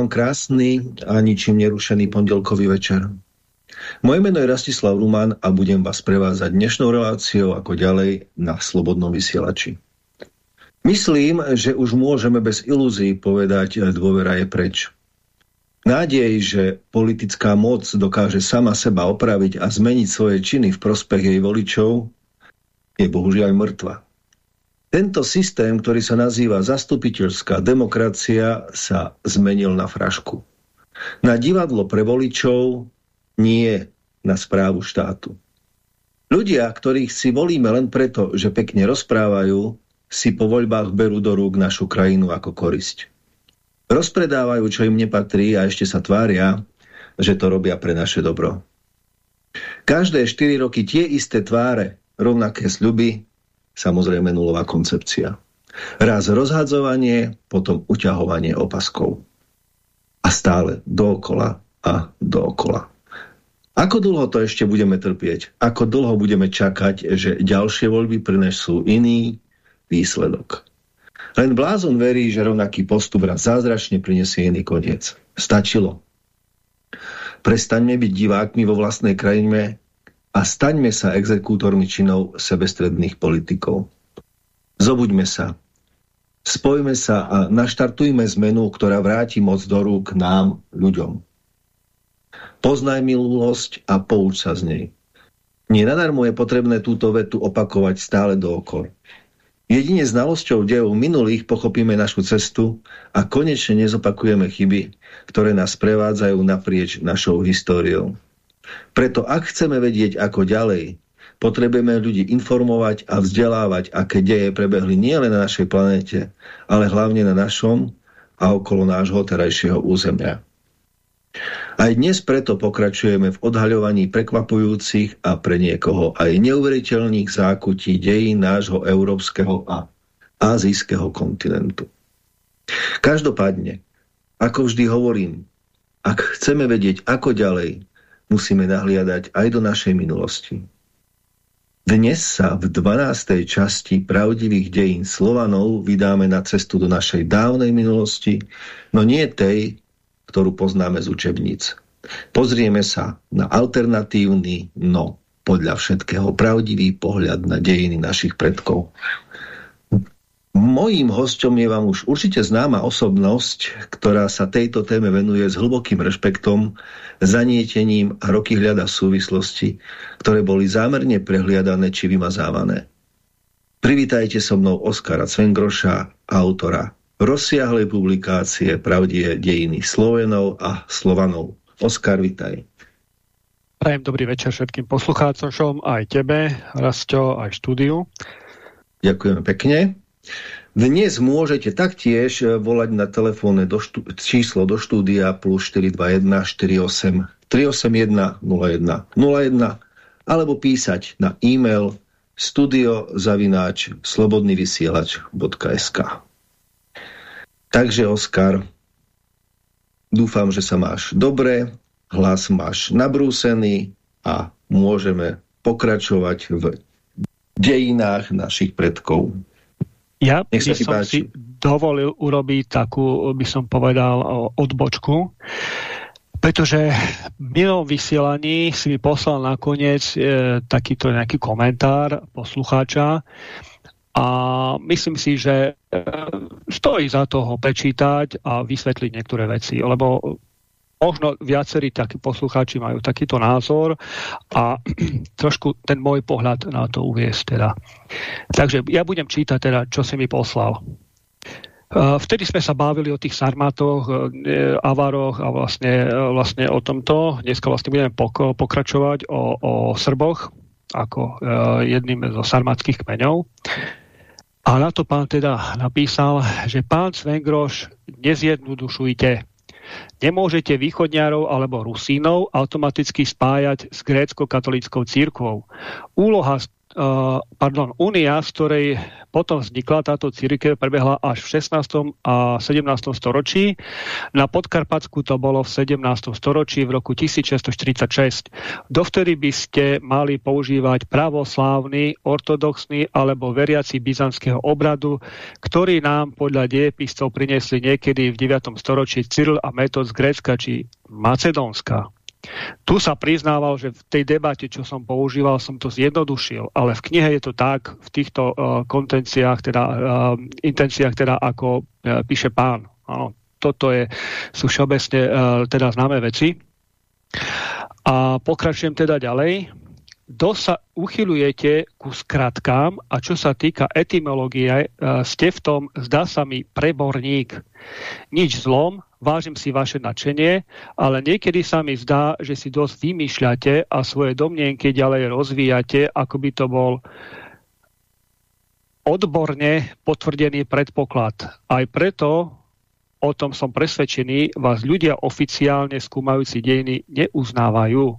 vám krásny a ničím nerušený pondelkový večer. Moje meno je Rastislav Ruman a budem vás prevázať dnešnou reláciou ako ďalej na Slobodnom vysielači. Myslím, že už môžeme bez ilúzií povedať, dôvera je preč. Nádej, že politická moc dokáže sama seba opraviť a zmeniť svoje činy v prospech jej voličov, je bohužiaľ mŕtva. Tento systém, ktorý sa nazýva zastupiteľská demokracia, sa zmenil na frašku. Na divadlo pre voličov, nie na správu štátu. Ľudia, ktorých si volíme len preto, že pekne rozprávajú, si po voľbách berú do rúk našu krajinu ako korisť. Rozpredávajú, čo im nepatrí a ešte sa tvária, že to robia pre naše dobro. Každé 4 roky tie isté tváre, rovnaké sľuby, samozrejme nulová koncepcia. Raz rozhadzovanie, potom uťahovanie opaskov. A stále dookola a dookola. Ako dlho to ešte budeme trpieť? Ako dlho budeme čakať, že ďalšie voľby prinesú iný výsledok? Len blázon verí, že rovnaký postup raz zázračne prinesie iný koniec. Stačilo. Prestaňme byť divákmi vo vlastnej krajine a staňme sa exekútormi činov sebestredných politikov. Zobuďme sa, spojme sa a naštartujme zmenu, ktorá vráti moc do rúk nám, ľuďom. Poznaj milosť a pouč sa z nej. Nenadarmo je potrebné túto vetu opakovať stále dookor. Jedine znalosťou dejov minulých pochopíme našu cestu a konečne nezopakujeme chyby, ktoré nás prevádzajú naprieč našou históriou. Preto ak chceme vedieť, ako ďalej, potrebujeme ľudí informovať a vzdelávať, aké deje prebehli nielen na našej planete, ale hlavne na našom a okolo nášho terajšieho územia. Aj dnes preto pokračujeme v odhaľovaní prekvapujúcich a pre niekoho aj neuveriteľných zákutí dejín nášho európskeho a azijského kontinentu. Každopádne, ako vždy hovorím, ak chceme vedieť, ako ďalej, musíme nahliadať aj do našej minulosti. Dnes sa v 12. časti pravdivých dejín Slovanov vydáme na cestu do našej dávnej minulosti, no nie tej, ktorú poznáme z učebníc. Pozrieme sa na alternatívny, no podľa všetkého pravdivý pohľad na dejiny našich predkov. Mojím hostom je vám už určite známa osobnosť, ktorá sa tejto téme venuje s hlbokým rešpektom, zanietením a roky hľada súvislosti, ktoré boli zámerne prehliadané či vymazávané. Privítajte so mnou Oskara Cvengroša, autora rozsiahlej publikácie Pravdie dejiny Slovenov a Slovanov. Oskar, vitaj. Prajem dobrý večer všetkým poslucháčom, aj tebe, Rasto, aj štúdiu. Ďakujeme pekne. Dnes môžete taktiež eh, volať na telefónne do číslo do štúdia plus 421 48 381 01 01 alebo písať na e-mail studiozavináč slobodnyvysielač.sk Takže Oskar, dúfam, že sa máš dobre, hlas máš nabrúsený a môžeme pokračovať v dejinách našich predkov. Ja by som páči. si dovolil urobiť takú, by som povedal, odbočku, pretože v minulom vysielaní si mi poslal nakoniec e, takýto nejaký komentár poslucháča a myslím si, že e, stojí za toho prečítať a vysvetliť niektoré veci, lebo možno viacerí takí poslucháči majú takýto názor a trošku ten môj pohľad na to uviesť teda. Takže ja budem čítať teda, čo si mi poslal. Vtedy sme sa bavili o tých sarmátoch, e, avaroch a vlastne, e, vlastne o tomto. Dneska vlastne budeme pokračovať o, o Srboch ako e, jedným zo sarmátskych kmeňov. A na to pán teda napísal, že pán Svengroš, nezjednodušujte. Nemôžete východňárov alebo Rusínov automaticky spájať s grécko-katolickou církvou. Úloha pardon, únia, z ktorej potom vznikla táto církev, prebehla až v 16. a 17. storočí. Na Podkarpatsku to bolo v 17. storočí v roku 1646. Dovtedy by ste mali používať pravoslávny, ortodoxný alebo veriaci byzantského obradu, ktorý nám podľa diepiscov priniesli niekedy v 9. storočí Cyril a Metod z Grécka či Macedónska. Tu sa priznával, že v tej debate, čo som používal, som to zjednodušil, ale v knihe je to tak, v týchto uh, kontenciách, teda, uh, intenciách, teda ako uh, píše pán. Áno, toto je, sú všeobecne uh, teda známe veci. A pokračujem teda ďalej. Do sa uchylujete ku skratkám a čo sa týka etymológie, ste v tom, zdá sa mi, preborník. Nič zlom, vážim si vaše nadšenie, ale niekedy sa mi zdá, že si dosť vymýšľate a svoje domnienky ďalej rozvíjate, ako by to bol odborne potvrdený predpoklad. Aj preto, o tom som presvedčený, vás ľudia oficiálne skúmajúci dejiny neuznávajú.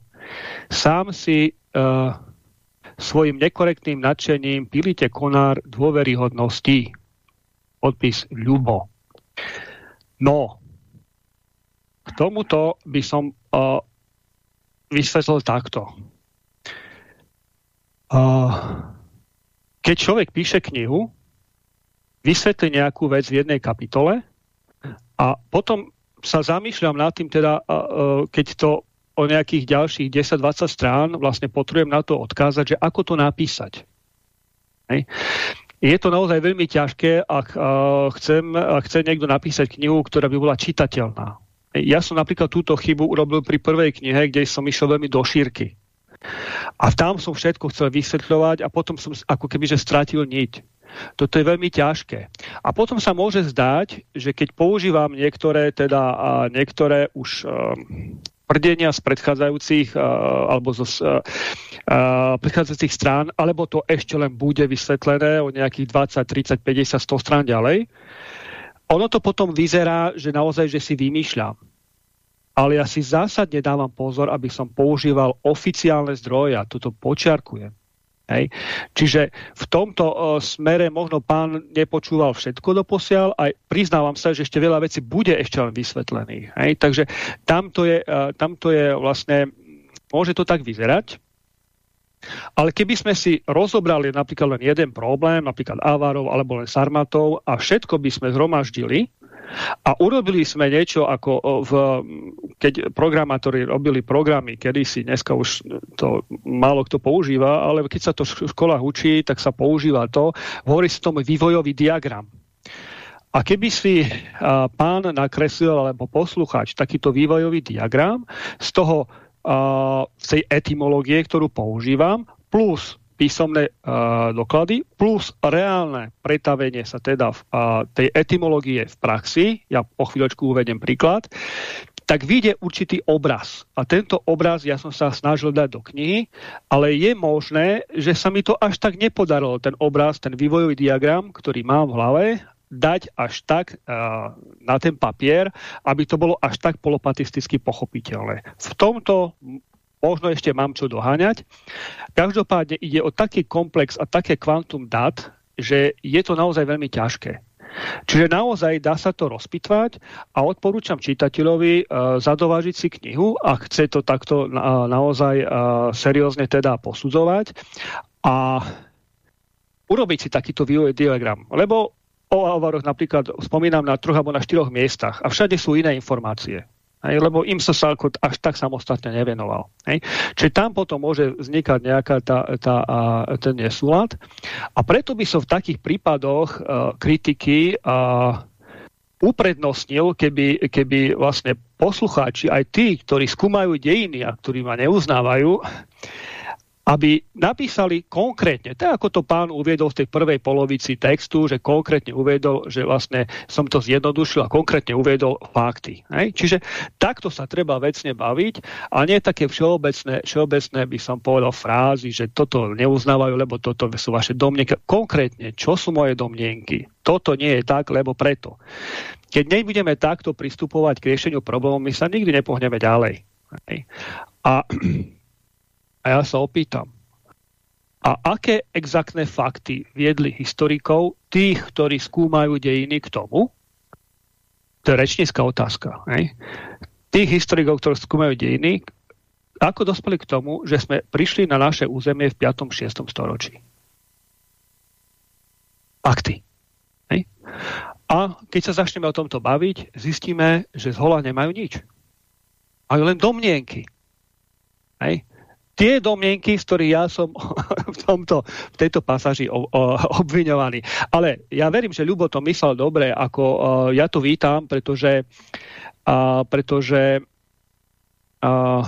Sám si uh, svojim nekorektným nadšením pilíte konár dôveryhodnosti. Odpis Ľubo. No, k tomuto by som uh, vysvetlil takto. Uh, keď človek píše knihu, vysvetlí nejakú vec v jednej kapitole a potom sa zamýšľam nad tým, teda, uh, keď to o nejakých ďalších 10-20 strán vlastne potrebujem na to odkázať, že ako to napísať. Hej. Je to naozaj veľmi ťažké, ak, uh, chcem, ak chce niekto napísať knihu, ktorá by bola čitateľná. Ja som napríklad túto chybu urobil pri prvej knihe, kde som išiel veľmi do šírky. A tam som všetko chcel vysvetľovať a potom som ako keby, že stratil niť. Toto je veľmi ťažké. A potom sa môže zdať, že keď používam niektoré, teda, niektoré už um, z predchádzajúcich uh, alebo zo uh, predchádzajúcich strán, alebo to ešte len bude vysvetlené o nejakých 20, 30, 50, 100 strán ďalej, ono to potom vyzerá, že naozaj, že si vymýšľam. Ale ja si zásadne dávam pozor, aby som používal oficiálne zdroje a toto počiarkujem. Hej. Čiže v tomto uh, smere možno pán nepočúval všetko doposiaľ, aj priznávam sa, že ešte veľa vecí bude ešte len vysvetlených. Takže tamto je, uh, tamto je vlastne, môže to tak vyzerať, ale keby sme si rozobrali napríklad len jeden problém, napríklad avárov alebo len sarmatov a všetko by sme zhromaždili a urobili sme niečo ako v, keď programátori robili programy, kedysi, dneska už to málo kto používa, ale keď sa to v školách učí, tak sa používa to, hovorí sa tomu vývojový diagram. A keby si pán nakreslil alebo posluchač takýto vývojový diagram, z toho z tej etymológie, ktorú používam, plus písomné uh, doklady, plus reálne pretavenie sa teda v, uh, tej etymológie v praxi, ja po chvíľočku uvedem príklad, tak vyjde určitý obraz. A tento obraz ja som sa snažil dať do knihy, ale je možné, že sa mi to až tak nepodarilo, ten obraz, ten vývojový diagram, ktorý mám v hlave, dať až tak uh, na ten papier, aby to bolo až tak polopatisticky pochopiteľné. V tomto možno ešte mám čo doháňať. Každopádne ide o taký komplex a také kvantum dát, že je to naozaj veľmi ťažké. Čiže naozaj dá sa to rozpitvať a odporúčam čitateľovi uh, zadovážiť si knihu a chce to takto uh, naozaj uh, seriózne teda posudzovať a urobiť si takýto vývoj diagram. Lebo o Alvaroch napríklad spomínam na troch alebo na štyroch miestach a všade sú iné informácie. Hej, lebo im sa sa ako až tak samostatne nevenoval. Hej. Čiže tam potom môže vznikať nejaká tá, tá, a, ten nesúlad. A preto by som v takých prípadoch a, kritiky a, uprednostnil, keby, keby vlastne poslucháči, aj tí, ktorí skúmajú dejiny a ktorí ma neuznávajú, aby napísali konkrétne, tak ako to pán uviedol v tej prvej polovici textu, že konkrétne uviedol, že vlastne som to zjednodušil a konkrétne uviedol fakty. Hej? Čiže takto sa treba vecne baviť a nie také všeobecné, všeobecné by som povedal frázy, že toto neuznávajú, lebo toto sú vaše domnienky. Konkrétne, čo sú moje domnienky? Toto nie je tak, lebo preto. Keď nebudeme takto pristupovať k riešeniu problémov, my sa nikdy nepohneme ďalej. Hej? A a ja sa opýtam, A aké exaktné fakty viedli historikov, tých, ktorí skúmajú dejiny k tomu? To je rečnícka otázka. Ne? Tých historikov, ktorí skúmajú dejiny, ako dospeli k tomu, že sme prišli na naše územie v 5. 6. storočí? Fakty. Ne? A keď sa začneme o tomto baviť, zistíme, že z hola nemajú nič. Majú len domnienky. Hej tie domnenky, z ktorých ja som v, tomto, v tejto pasáži obviňovaný. Ale ja verím, že Ľubo to myslel dobre, ako ja to vítam, pretože, uh, pretože uh,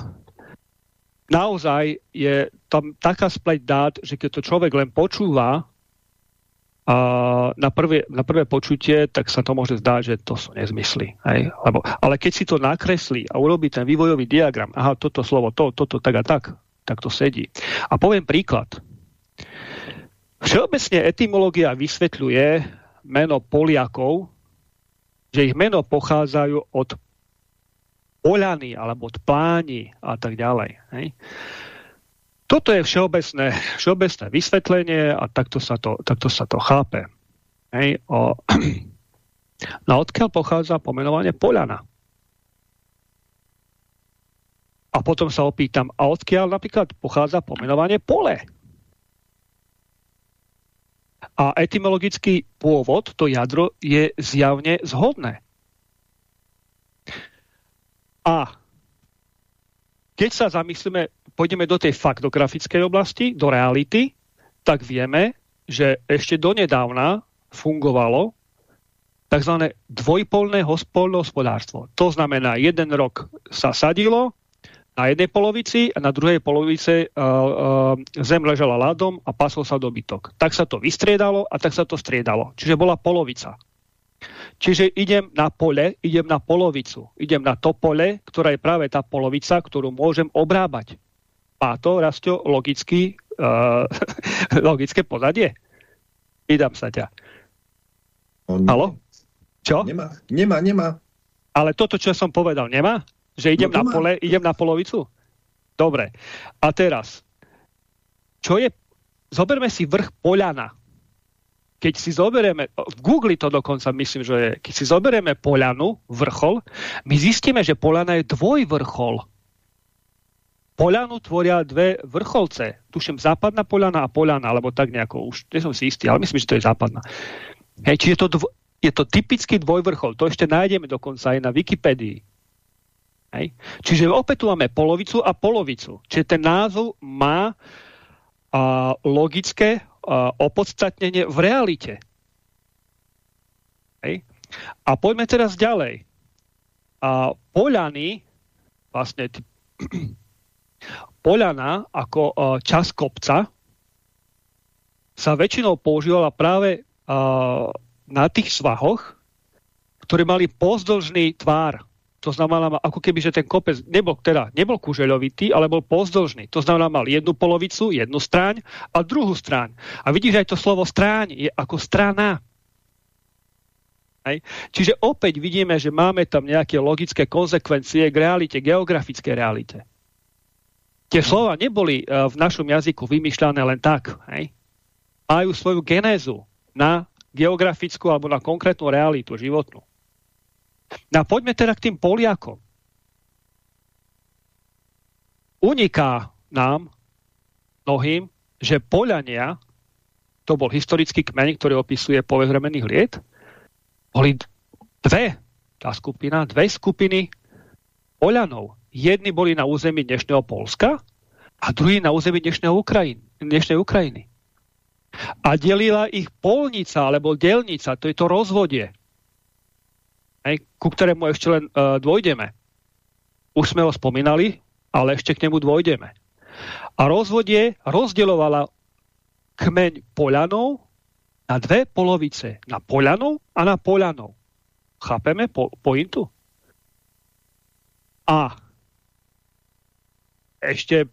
naozaj je tam taká spleť dát, že keď to človek len počúva a na, prvé, na prvé počutie, tak sa to môže zdať, že to sú nezmysly. Hej? Lebo, ale keď si to nakreslí a urobí ten vývojový diagram, aha, toto slovo, to, toto, tak a tak, tak to sedí. A poviem príklad. Všeobecne etymológia vysvetľuje meno Poliakov, že ich meno pochádzajú od Poľany alebo od Pláni a tak ďalej. Hej. Toto je všeobecné, všeobecné vysvetlenie a takto sa to, takto sa to chápe. Hej. O, no odkiaľ pochádza pomenovanie Poľana? A potom sa opýtam, a odkiaľ napríklad pochádza pomenovanie pole? A etymologický pôvod, to jadro, je zjavne zhodné. A keď sa zamyslíme, pôjdeme do tej faktografickej oblasti, do reality, tak vieme, že ešte donedávna fungovalo tzv. dvojpolné hospodárstvo. To znamená, jeden rok sa sadilo, na jednej polovici a na druhej polovici uh, uh, zem ležala ľadom a pasol sa dobytok. Tak sa to vystriedalo a tak sa to striedalo. Čiže bola polovica. Čiže idem na pole, idem na polovicu. Idem na to pole, ktorá je práve tá polovica, ktorú môžem obrábať. Má to, Rastio, logicky, uh, logické pozadie? Vydám sa ťa. Halo? Čo? Nemá, nemá, nemá. Ale toto, čo som povedal, nemá? Že idem no na pole, idem na polovicu? Dobre. A teraz, čo je, zoberme si vrch Poľana. Keď si zoberieme, v Google to dokonca myslím, že je, keď si zoberieme Poľanu, vrchol, my zistíme, že Poľana je dvojvrchol. Poľanu tvoria dve vrcholce. Tuším, západná Poľana a Poľana, alebo tak nejako, už nie som si istý, ale myslím, že to je západná. Hej, čiže to dvo, je to typický dvojvrchol. To ešte nájdeme dokonca aj na Wikipedii. Hej? Čiže opäť tu máme polovicu a polovicu. Čiže ten názov má a, logické a, opodstatnenie v realite. Hej? A poďme teraz ďalej. A Poľany, vlastne Poľana ako a, čas kopca sa väčšinou používala práve a, na tých svahoch, ktoré mali pozdĺžný tvár. To znamená, ako keby, že ten kopec nebol, teda, nebol kužeľovitý, ale bol pozdĺžný. To znamená, mal jednu polovicu, jednu stráň a druhú stráň. A vidíš, aj to slovo stráň je ako strana. Hej. Čiže opäť vidíme, že máme tam nejaké logické konsekvencie k realite, geografické realite. Tie slova neboli uh, v našom jazyku vymýšľané len tak. Hej. Majú svoju genézu na geografickú alebo na konkrétnu realitu životnú. No a poďme teda k tým Poliakom. Uniká nám mnohým, že Poliania, to bol historický kmeň, ktorý opisuje poveh vremenných liet, boli dve, tá skupina, dve skupiny Polianov. Jedni boli na území dnešného Polska a druhý na území dnešného Ukrajiny, dnešnej Ukrajiny. A delila ich polnica alebo delnica, to je to rozvodie hej, ku ktorému ešte len uh, dôjdeme. Už sme ho spomínali, ale ešte k nemu dôjdeme. A rozvodie rozdeľovala kmeň Poľanov na dve polovice. Na Poľanov a na Poľanov. Chápeme po, pointu? A ešte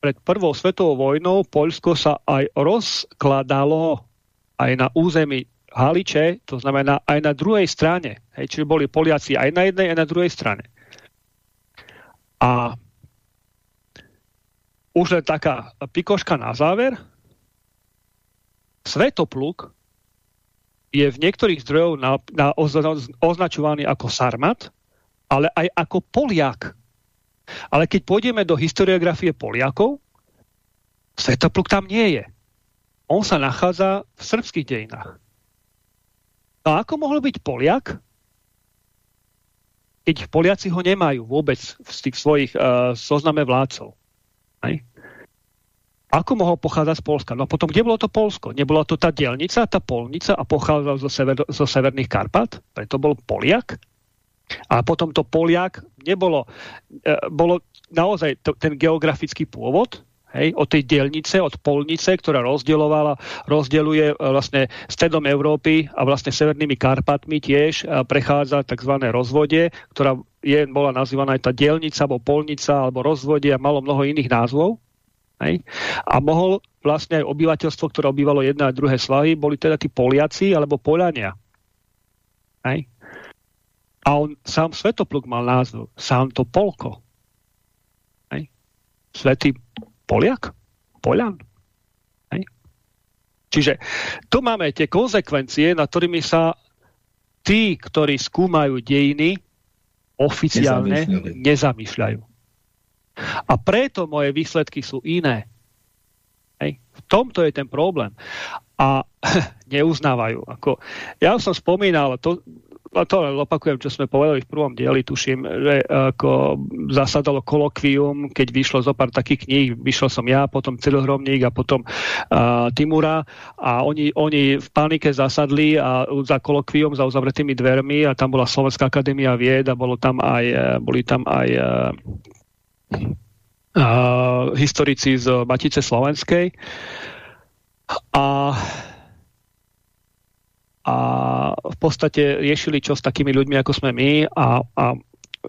pred prvou svetovou vojnou Poľsko sa aj rozkladalo aj na území Haliče, to znamená aj na druhej strane. Hej, čiže boli Poliaci aj na jednej, aj na druhej strane. A už len taká pikoška na záver. Svetopluk je v niektorých zdrojov na, na, označovaný ako Sarmat, ale aj ako Poliak. Ale keď pôjdeme do historiografie Poliakov, Svetopluk tam nie je. On sa nachádza v srbských dejinách. No a ako mohol byť Poliak, keď Poliaci ho nemajú vôbec v tých svojich uh, zozname vládcov? Hej? Ako mohol pochádzať z Polska? No potom, kde bolo to Polsko? Nebola to tá dielnica, tá polnica a pochádzal zo, sever, zo severných Karpat? Preto bol Poliak? A potom to Poliak nebolo, e, bolo naozaj to, ten geografický pôvod, hej, od tej dielnice, od polnice, ktorá rozdielovala, rozdieluje e, vlastne stredom Európy a vlastne severnými Karpatmi tiež e, prechádza tzv. rozvode, ktorá je, bola nazývaná aj tá dielnica, alebo polnica, alebo rozvode a malo mnoho iných názvov. Hej? A mohol vlastne aj obyvateľstvo, ktoré obývalo jedné a druhé svahy, boli teda tí Poliaci alebo Polania. Hej? A on sám Svetopluk mal názov Santo Polko. Hej? Svetý Poliak? Polian? Hej? Čiže tu máme tie konsekvencie, na ktorými sa tí, ktorí skúmajú dejiny, oficiálne nezamýšľajú. A preto moje výsledky sú iné. Hej. V tomto je ten problém. A neuznávajú. Ako, ja som spomínal, to, to len opakujem, čo sme povedali v prvom dieli, tuším, že ako zasadalo kolokvium, keď vyšlo zo pár takých kníh, vyšlo som ja, potom Celohromník a potom uh, Timura a oni, oni v panike zasadli a za kolokvium, za uzavretými dvermi a tam bola Slovenská akadémia vied a bolo tam aj, boli tam aj uh, uh, historici z Matice Slovenskej. A a v podstate riešili čo s takými ľuďmi, ako sme my a, a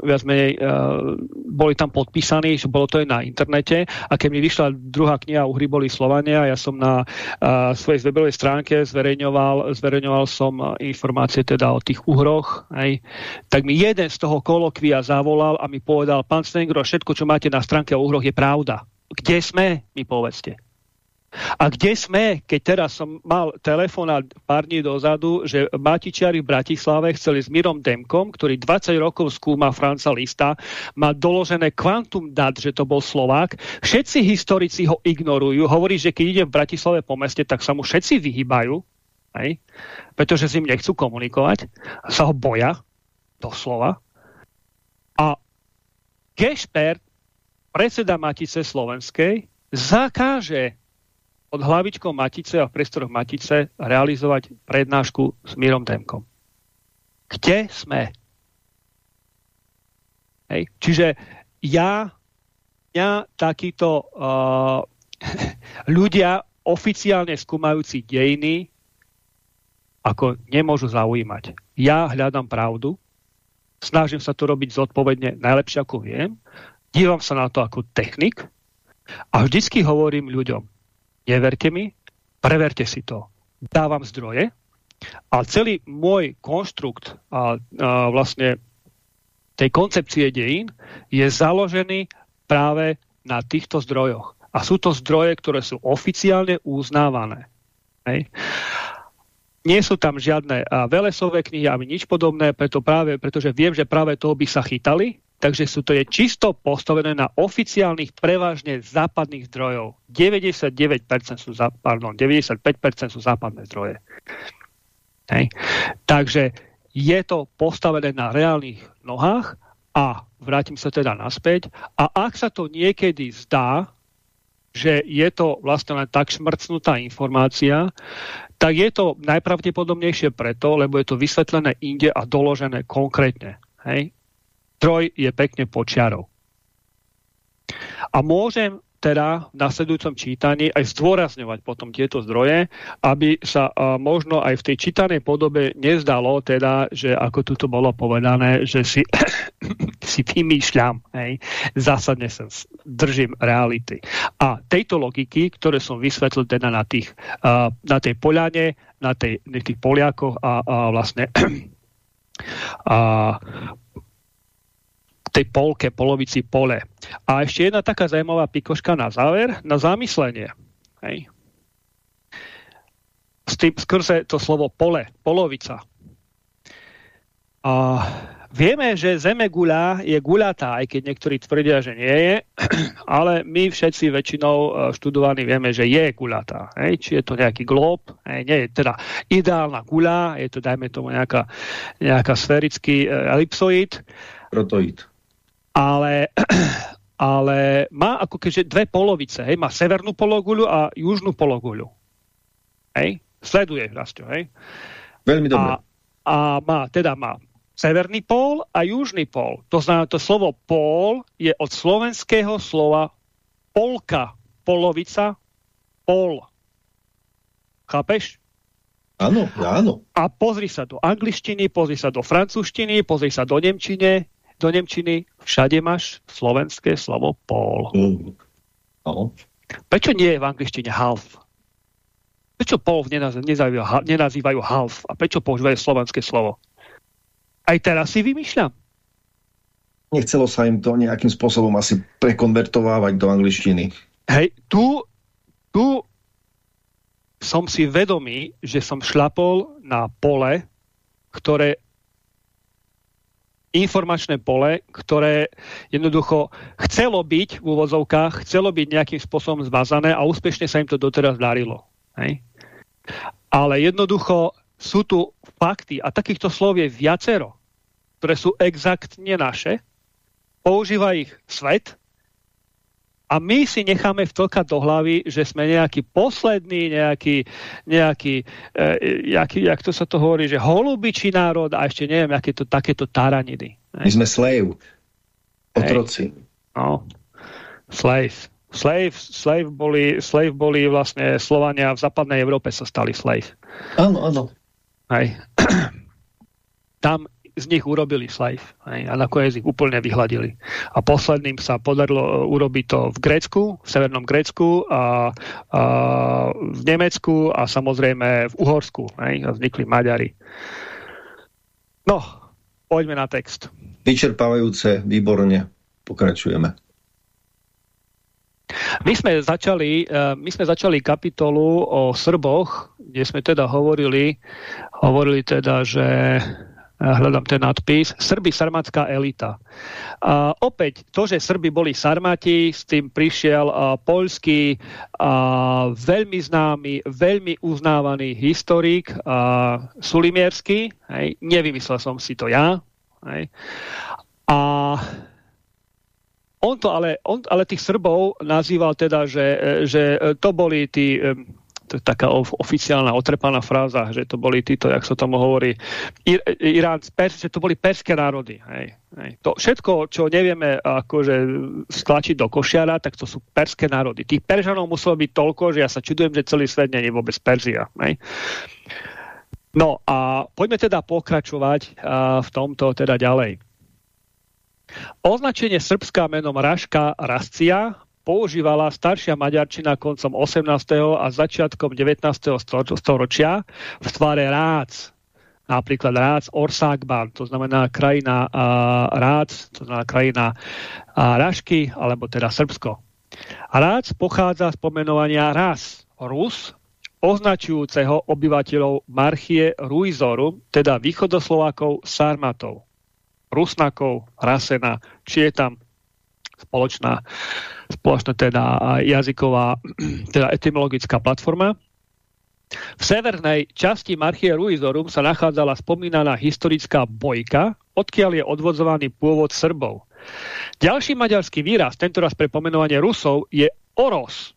viac menej uh, boli tam podpísaní, že bolo to aj na internete a keď mi vyšla druhá kniha Uhry boli Slovania, ja som na uh, svojej webovej stránke zverejňoval, zverejňoval som informácie teda o tých Uhroch, aj, tak mi jeden z toho kolokvia zavolal a mi povedal, pán Stengro, všetko, čo máte na stránke o Uhroch je pravda. Kde sme, mi povedzte. A kde sme, keď teraz som mal telefonát pár dní dozadu, že Matičiari v Bratislave chceli s Mirom Demkom, ktorý 20 rokov skúma Franca Lista, má doložené kvantum dat, že to bol Slovák. Všetci historici ho ignorujú. Hovorí, že keď ide v Bratislave po meste, tak sa mu všetci vyhýbajú, hej? pretože s ním nechcú komunikovať. Sa ho boja, doslova. A Gešpert, predseda Matice Slovenskej, zakáže pod hlavičkou Matice a v priestoroch Matice realizovať prednášku s Mírom Temkom. Kde sme? Hej. Čiže ja, ja takíto uh, ľudia oficiálne skúmajúci dejiny ako nemôžu zaujímať. Ja hľadám pravdu, snažím sa to robiť zodpovedne najlepšie ako viem, dívam sa na to ako technik a vždycky hovorím ľuďom, Neverte mi, preverte si to. Dávam zdroje a celý môj konštrukt a, a vlastne tej koncepcie dejín je založený práve na týchto zdrojoch. A sú to zdroje, ktoré sú oficiálne uznávané. Hej. Nie sú tam žiadne velesové knihy ani nič podobné, preto práve, pretože viem, že práve toho by sa chytali Takže sú to je čisto postavené na oficiálnych, prevažne západných zdrojov. 99% sú, pardon, 95% sú západné zdroje. Hej. Takže je to postavené na reálnych nohách a vrátim sa teda naspäť. A ak sa to niekedy zdá, že je to vlastne len tak šmrcnutá informácia, tak je to najpravdepodobnejšie preto, lebo je to vysvetlené inde a doložené konkrétne. Hej? Troj je pekne počiarov. A môžem teda v nasledujúcom čítaní aj zdôrazňovať potom tieto zdroje, aby sa možno aj v tej čítanej podobe nezdalo teda, že ako tu to bolo povedané, že si, si vymýšľam, hej, zásadne sa držím reality. A tejto logiky, ktoré som vysvetlil teda na, tých, na tej poľane, na, tej, na tých Poliakoch a, a vlastne a tej polke, polovici pole. A ešte jedna taká zaujímavá pikoška na záver, na zamyslenie. Hej. s tým, skrze to slovo pole, polovica. A vieme, že zeme guľa je guľatá, aj keď niektorí tvrdia, že nie je, ale my všetci väčšinou e, študovaní vieme, že je guľatá. Hej? Či je to nejaký glob, hej? nie je teda ideálna guľa, je to dajme tomu nejaká, nejaká sferický e, elipsoid. Protoid. Ale, ale má ako keďže dve polovice. Hej? Má severnú pologuľu a južnú pologuľu. Hej? Sleduje, Rasto, hej? Veľmi dobre. A, a má, teda má severný pól a južný pól. To znamená, to slovo pól je od slovenského slova polka, polovica, pol. Chápeš? Áno, áno. A pozri sa do angličtiny, pozri sa do francúzštiny, pozri sa do nemčine, do nemčiny, všade máš slovenské slovo pól. Mm. No. Prečo nie je v angličtine half? Prečo pol nenazývajú, nenazývajú half? A prečo používajú slovenské slovo? Aj teraz si vymýšľam. Nechcelo sa im to nejakým spôsobom asi prekonvertovávať do angličtiny. Hej, tu, tu som si vedomý, že som šlapol na pole, ktoré informačné pole, ktoré jednoducho chcelo byť v úvozovkách, chcelo byť nejakým spôsobom zmazané a úspešne sa im to doteraz darilo. Hej? Ale jednoducho sú tu fakty a takýchto slov je viacero ktoré sú exaktne naše, používa ich svet a my si necháme vtlkať do hlavy, že sme nejaký posledný, nejaký, nejaký e, jaký, jak to sa to hovorí, že holubičí národ a ešte neviem, aké to, takéto taraniny. My sme slave. Otroci. No. Slave. Slave, slave, boli, slave boli vlastne Slovania v západnej Európe sa stali slave. Áno, áno. Hej. Tam z nich urobili slave a nakoniec ich úplne vyhladili. A posledným sa podarilo e, urobiť to v Grécku, v severnom Grécku a, a v Nemecku a samozrejme v Uhorsku. Hej, a vznikli Maďari. No, poďme na text. Vyčerpávajúce, výborne. Pokračujeme. My sme, začali, e, my sme začali kapitolu o Srboch, kde sme teda hovorili, hovorili teda, že hľadám ten nadpis, Srby sarmatská elita. A opäť, to, že Srby boli sarmati, s tým prišiel a, poľský a, veľmi známy, veľmi uznávaný historik a, Sulimierský, hej, nevymyslel som si to ja, hej, a on to ale, on, ale tých Srbov nazýval teda, že, že to boli tí to je taká oficiálna otrepaná fráza, že to boli títo, jak sa tomu hovorí, Ir, Irán, Pers, že to boli perské národy. Hej, hej. To všetko, čo nevieme akože stlačiť do košiara, tak to sú perské národy. Tých Peržanov muselo byť toľko, že ja sa čudujem, že celý svet nie je vôbec Perzia. Hej. No a poďme teda pokračovať a, v tomto teda ďalej. Označenie Srbská menom Raška Rascia používala staršia maďarčina koncom 18. a začiatkom 19. storočia v tvare rác. Napríklad rác Orságban, to znamená krajina rác, to znamená krajina Rašky, alebo teda Srbsko. Rác pochádza z pomenovania ras, Rus, označujúceho obyvateľov Marchie Ruizoru, teda východoslovákov Sarmatov, Rusnakov, Rasena, či je tam spoločná spoločná teda jazyková, teda etymologická platforma. V severnej časti Marchie Ruizorum sa nachádzala spomínaná historická bojka, odkiaľ je odvodzovaný pôvod Srbov. Ďalší maďarský výraz, tentoraz pre pomenovanie Rusov, je oros,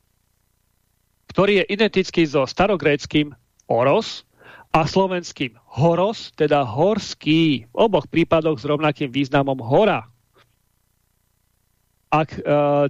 ktorý je identický so starogréckým oros a slovenským horos, teda horský, v oboch prípadoch s rovnakým významom hora ak e,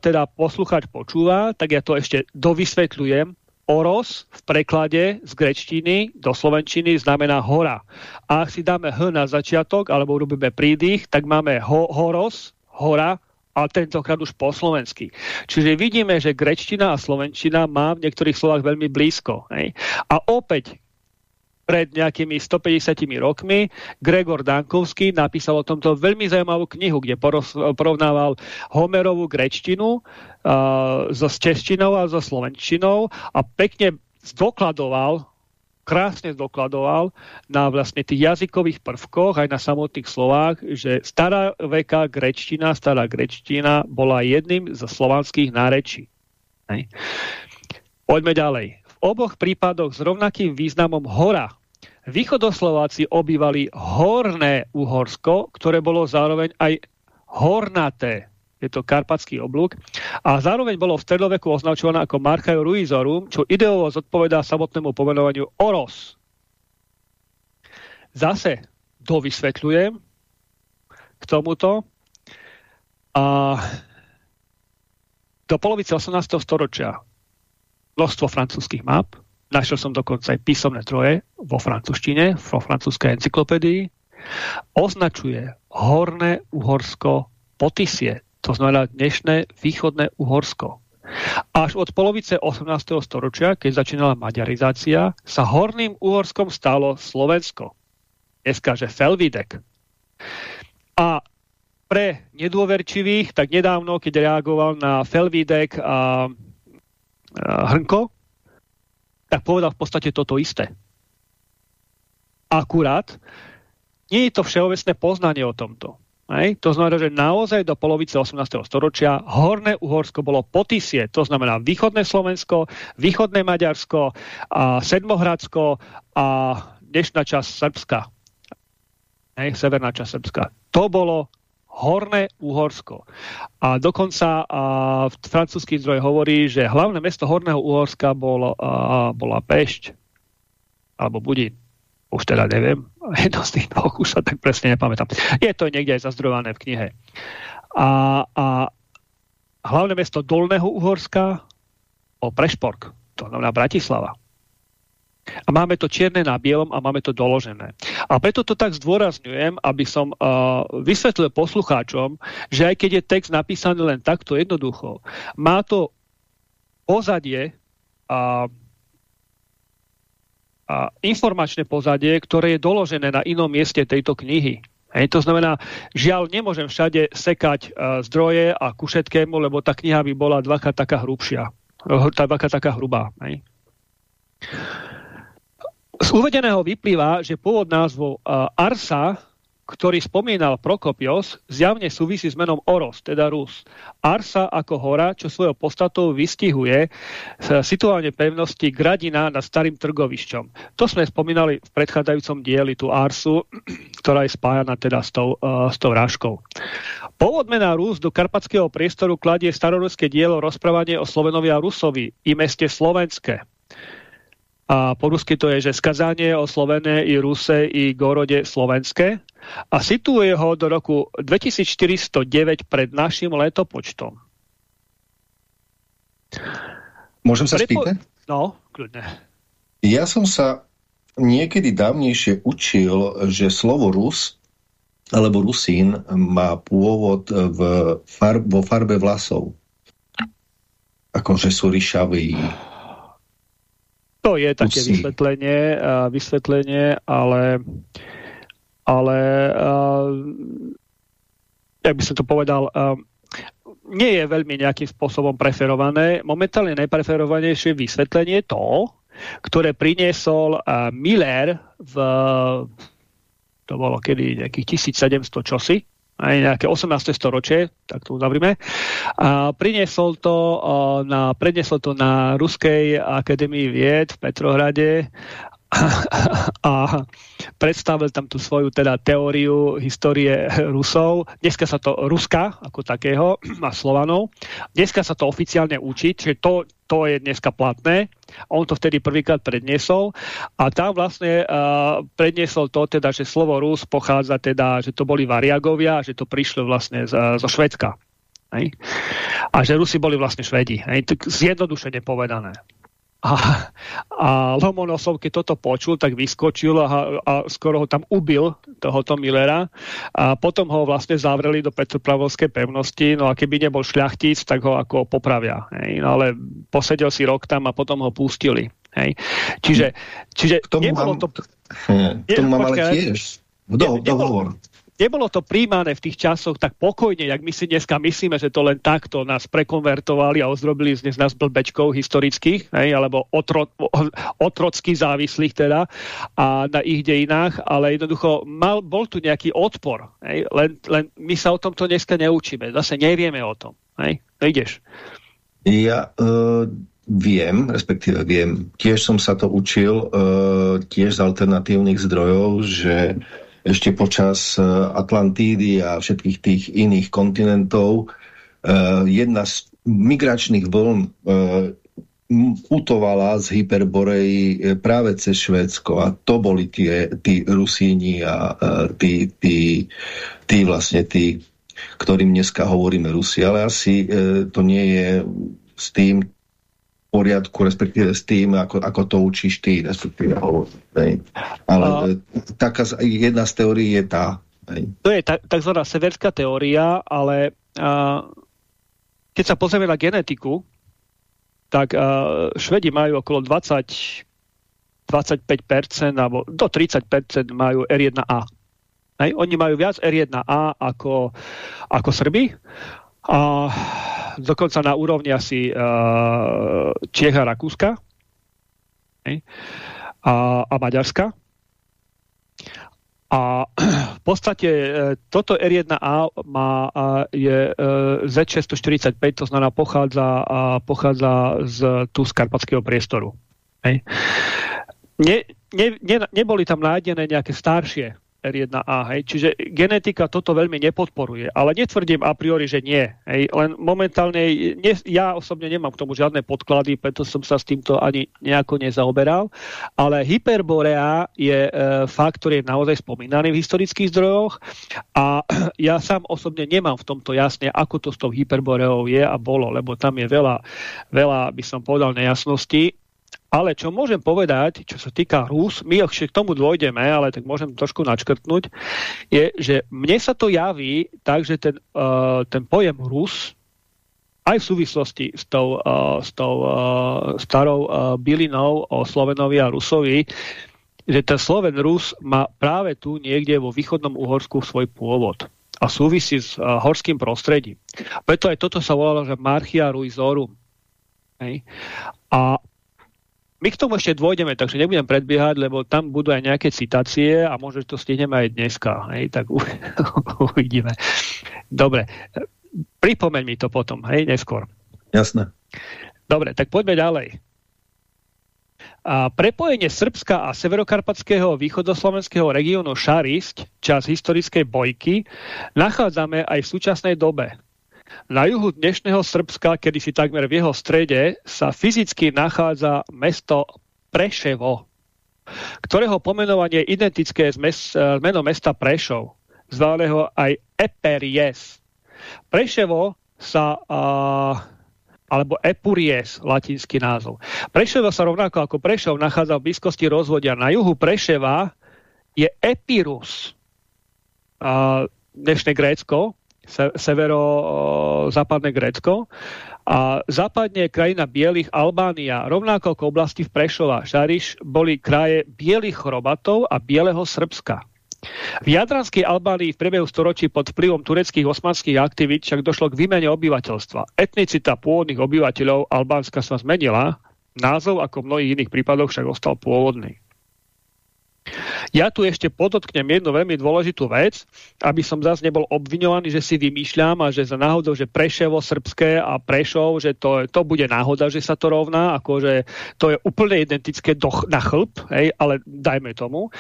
teda posluchač počúva, tak ja to ešte dovysvetľujem. Oros v preklade z grečtiny do slovenčiny znamená hora. A ak si dáme H na začiatok, alebo urobíme prídych, tak máme ho, horos, hora, a tentokrát už po slovensky. Čiže vidíme, že grečtina a slovenčina má v niektorých slovách veľmi blízko. Hej? A opäť, pred nejakými 150 rokmi Gregor Dankovský napísal o tomto veľmi zaujímavú knihu, kde porovnával Homerovú grečtinu uh, so češtinou a so slovenčinou a pekne zdokladoval krásne dokladoval na vlastne tých jazykových prvkoch, aj na samotných slovách, že stará veka grečtina, stará grečtina bola jedným zo slovanských nárečí. Poďme ďalej. V oboch prípadoch s rovnakým významom hora východoslováci obývali horné Uhorsko, ktoré bolo zároveň aj hornaté je to karpatský oblúk, a zároveň bolo v stredoveku označované ako Marchaio Ruizorum, čo ideovo zodpovedá samotnému pomenovaniu Oros. Zase dovysvetľujem k tomuto. A do polovice 18. storočia množstvo francúzských map, našiel som dokonca aj písomné troje vo francúzštine, vo francúzskej encyklopédii, označuje Horné Uhorsko Potisie, to znamená dnešné východné Uhorsko. Až od polovice 18. storočia, keď začínala maďarizácia, sa Horným Uhorskom stalo Slovensko. Dneska, že Felvidek. A pre nedôverčivých, tak nedávno, keď reagoval na Felvidek a, Hrnko, tak povedal v podstate toto isté. Akurát nie je to všeobecné poznanie o tomto. Hej? To znamená, že naozaj do polovice 18. storočia Horné Uhorsko bolo potisie, to znamená východné Slovensko, východné Maďarsko, a Sedmohradsko a dnešná časť Srbska. Hej? Severná časť Srbska. To bolo Horné Uhorsko. A dokonca a, francúzsky zdroj hovorí, že hlavné mesto Horného Uhorska bolo, a, bola Pešť alebo Budín už teda neviem, jedno z tých dvoch už sa tak presne nepamätám. Je to niekde aj zazdrojované v knihe. A, a hlavné mesto Dolného Uhorska o Prešpork, to znamená Bratislava. A máme to čierne na bielom a máme to doložené. A preto to tak zdôrazňujem, aby som uh, vysvetlil poslucháčom, že aj keď je text napísaný len takto jednoducho, má to pozadie uh, a informačné pozadie, ktoré je doložené na inom mieste tejto knihy. Hej, to znamená, žiaľ, nemôžem všade sekať uh, zdroje a ku všetkému, lebo tá kniha by bola dvakrát taká hrubšia. Dvakrát taká hrubá. Hej. Z uvedeného vyplýva, že pôvod názvu uh, Arsa ktorý spomínal Prokopios, zjavne súvisí s menom Oros, teda Rus. Arsa ako hora, čo svojou podstatou vystihuje situálne pevnosti Gradina nad starým trgovišťom. To sme spomínali v predchádzajúcom dieli, tú Arsu, ktorá je spájana teda s tou, uh, tou rážkou. Pôvod mena Rus do karpatského priestoru kladie staroruské dielo rozprávanie o Slovenovi a Rusovi i meste Slovenské. A po rusky to je, že skazanie o Slovene i Ruse i Gorode slovenské a situuje ho do roku 2409 pred našim letopočtom. Môžem sa Prepo... spýtať? No, kľudne. Ja som sa niekedy dávnejšie učil, že slovo Rus alebo Rusín má pôvod v far vo farbe vlasov. Akože sú ryšaví. To je také vysvetlenie, vysvetlenie, ale ale uh, jak by som to povedal, uh, nie je veľmi nejakým spôsobom preferované. Momentálne najpreferovanejšie vysvetlenie je to, ktoré priniesol uh, Miller v to bolo kedy nejakých 1700 čosi, aj nejaké 18. storočie, tak to uzavrime. A priniesol to na, predniesol to na Ruskej akadémii vied v Petrohrade a predstavil tam tú svoju teda teóriu histórie Rusov. Dneska sa to Ruska ako takého a Slovanov. Dneska sa to oficiálne učí, čiže to, to je dneska platné. On to vtedy prvýkrát predniesol a tam vlastne uh, predniesol to teda, že slovo Rus pochádza teda, že to boli Variagovia, že to prišlo vlastne z, zo Švedska. Hej? A že Rusi boli vlastne Švedi. Hej? Tak zjednodušene povedané. A, a Lomonosov, keď toto počul, tak vyskočil a, a skoro ho tam ubil, tohoto Millera. A potom ho vlastne zavreli do Petropravovskej pevnosti, no a keby nebol šľachtic, tak ho ako popravia. Hej. No ale posedel si rok tam a potom ho pustili. Hej. Čiže, čiže k tomu nebolo mám, to... K tomu mám ale tiež do, dohovor. nebolo to príjmané v tých časoch tak pokojne, jak my si dneska myslíme, že to len takto nás prekonvertovali a ozdrobili z nás blbečkov historických, hej, alebo otro, otrocky závislých teda a na ich dejinách, ale jednoducho mal, bol tu nejaký odpor. Hej, len, len my sa o tomto dneska neučíme. Zase nevieme o tom. Hej, no ideš. Ja uh, viem, respektíve viem, tiež som sa to učil, uh, tiež z alternatívnych zdrojov, že ešte počas uh, Atlantídy a všetkých tých iných kontinentov uh, jedna z migračných vln uh, putovala z Hyperborej práve cez Švédsko. A to boli tie, tí Rusíni a tí, tí, tí vlastne tí, ktorým dneska hovoríme Rusi, ale asi to nie je s tým poriadku, respektíve s tým, ako, ako to učíš ty, respektíve hovorí. Ale a... taká jedna z teórií je tá. Hej. To je tzv. severská teória, ale a, keď sa pozrieme na genetiku, tak a, Švedi majú okolo 20 25% alebo do 30% majú R1A. Hej? Oni majú viac R1A ako, ako Srby a dokonca na úrovni asi uh, Čiech a Rakúska a, a Maďarska. A v podstate e, toto R1A má, je uh, Z645, to znamená pochádza, pochádza z tu z karpatského priestoru. Hej. Ne, ne, ne, neboli tam nájdené nejaké staršie R1A. Hej. Čiže genetika toto veľmi nepodporuje. Ale netvrdím a priori, že nie. Hej. Len momentálne, ne, ja osobne nemám k tomu žiadne podklady, preto som sa s týmto ani nejako nezaoberal. Ale hyperborea je e, fakt, ktorý je naozaj spomínaný v historických zdrojoch a ja sám osobne nemám v tomto jasne, ako to s tou hyperboreou je a bolo, lebo tam je veľa, veľa by som povedal, nejasností ale čo môžem povedať, čo sa týka Rus, my ešte k tomu dôjdeme, ale tak môžem trošku načkrtnúť, je, že mne sa to javí tak, že ten, uh, ten pojem Rus aj v súvislosti s tou, uh, s tou uh, starou uh, bylinou o Slovenovi a Rusovi, že ten Sloven Rus má práve tu niekde vo východnom Uhorsku svoj pôvod a súvisí s uh, horským prostredím. Preto aj toto sa volalo, že Marchia Ruizorum. Hej. A my k tomu ešte dôjdeme, takže nebudem predbiehať, lebo tam budú aj nejaké citácie a možno to stihneme aj dneska. Hej, tak uvidíme. Dobre, pripomeň mi to potom, hej, neskôr. Jasné. Dobre, tak poďme ďalej. A prepojenie Srbska a severokarpatského východoslovenského regiónu Šarisť, čas historickej bojky, nachádzame aj v súčasnej dobe. Na juhu dnešného Srbska, kedy si takmer v jeho strede, sa fyzicky nachádza mesto Preševo, ktorého pomenovanie je identické s, mes, menom mesta Prešov, zvaného aj Eperies. Preševo sa... Uh, alebo Epuries, latinský názov. Preševo sa rovnako ako Prešov nachádza v blízkosti rozvodia. Na juhu Preševa je Epirus, uh, dnešné Grécko, se, severo-západné Grécko a západne krajina bielých Albánia, rovnako ako oblasti v Prešova, Šariš, boli kraje bielých chrobatov a bieleho Srbska. V Jadranskej Albánii v priebehu storočí pod vplyvom tureckých osmanských aktivít však došlo k výmene obyvateľstva. Etnicita pôvodných obyvateľov Albánska sa zmenila, názov ako v mnohých iných prípadoch však ostal pôvodný. Ja tu ešte podotknem jednu veľmi dôležitú vec, aby som zase nebol obviňovaný, že si vymýšľam a že za náhodou, že Preševo srbské a Prešov, že to, to bude náhoda, že sa to rovná, akože to je úplne identické do, na chlp, hej, ale dajme tomu.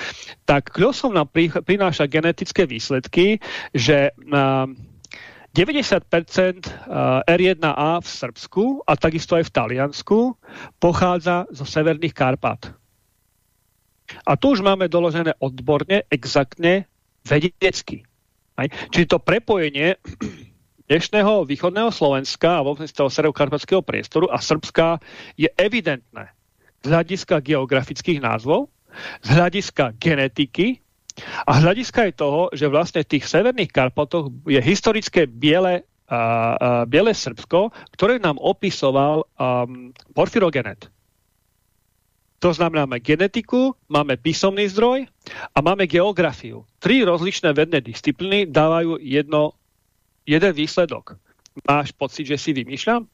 Tak som nám pri, prináša genetické výsledky, že uh, 90% R1A v Srbsku a takisto aj v Taliansku pochádza zo severných Karpat. A tu už máme doložené odborne, exaktne, vedecky. Čiže to prepojenie dnešného východného Slovenska a vôbec toho serokarpatského priestoru a Srbska je evidentné z hľadiska geografických názvov, z hľadiska genetiky a z hľadiska aj toho, že vlastne v tých severných Karpatoch je historické biele, a, a, biele Srbsko, ktoré nám opisoval um, Porfirogenet. To znamená, máme genetiku, máme písomný zdroj a máme geografiu. Tri rozličné vedné disciplíny dávajú jedno, jeden výsledok. Máš pocit, že si vymýšľam?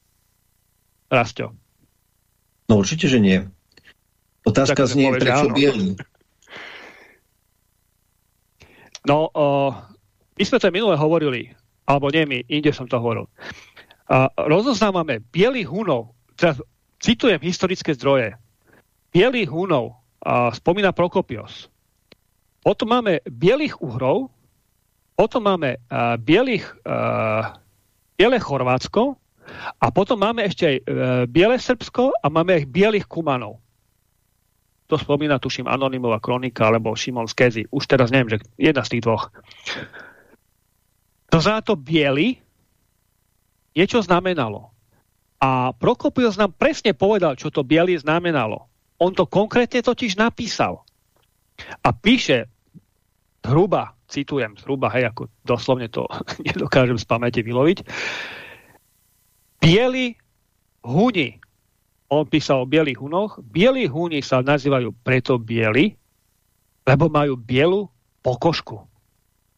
Rastio. No určite, že nie. Otázka tak znie, prečo bielý? No, uh, my sme to minule hovorili, alebo nie my, inde som to hovoril. Uh, rozoznávame bielých hunov, teraz citujem historické zdroje, bielých Hunov a spomína Prokopios. Potom máme bielých Uhrov, potom máme bielých, biele Chorvátsko a potom máme ešte aj uh, biele Srbsko a máme aj bielých Kumanov. To spomína, tuším, Anonymová kronika alebo Šimon Skezi. Už teraz neviem, že jedna z tých dvoch. To za to biely niečo znamenalo. A Prokopios nám presne povedal, čo to biely znamenalo. On to konkrétne totiž napísal. A píše hruba, citujem zhruba, hej, ako doslovne to nedokážem z pamäte vyloviť. Bieli huni, on písal o bielých hunoch, bieli huni sa nazývajú preto bieli, lebo majú bielu pokožku.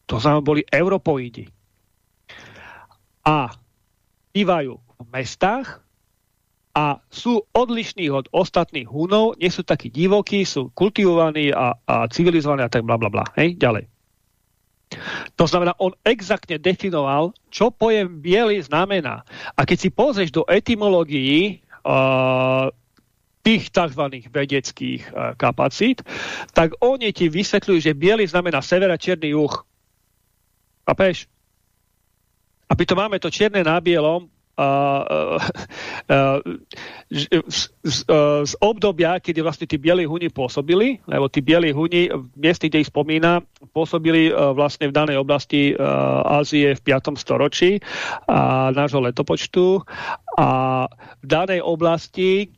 To znamená, boli europoidi. A bývajú v mestách, a sú odlišní od ostatných Hunov, nie sú takí divokí, sú kultivovaní a, a civilizovaní a tak bla bla bla. Hej, ďalej. To znamená, on exaktne definoval, čo pojem biely znamená. A keď si pozrieš do etymológií uh, tých tzv. vedeckých uh, kapacít, tak oni ti vysvetľujú, že biely znamená severa, čierny juh. Kapeš? A to máme to čierne na bielom, z, z, obdobia, kedy vlastne tí bieli huni pôsobili, lebo tí bieli huni v mieste, kde ich spomína, pôsobili vlastne v danej oblasti Ázie v 5. storočí a nášho letopočtu a v danej oblasti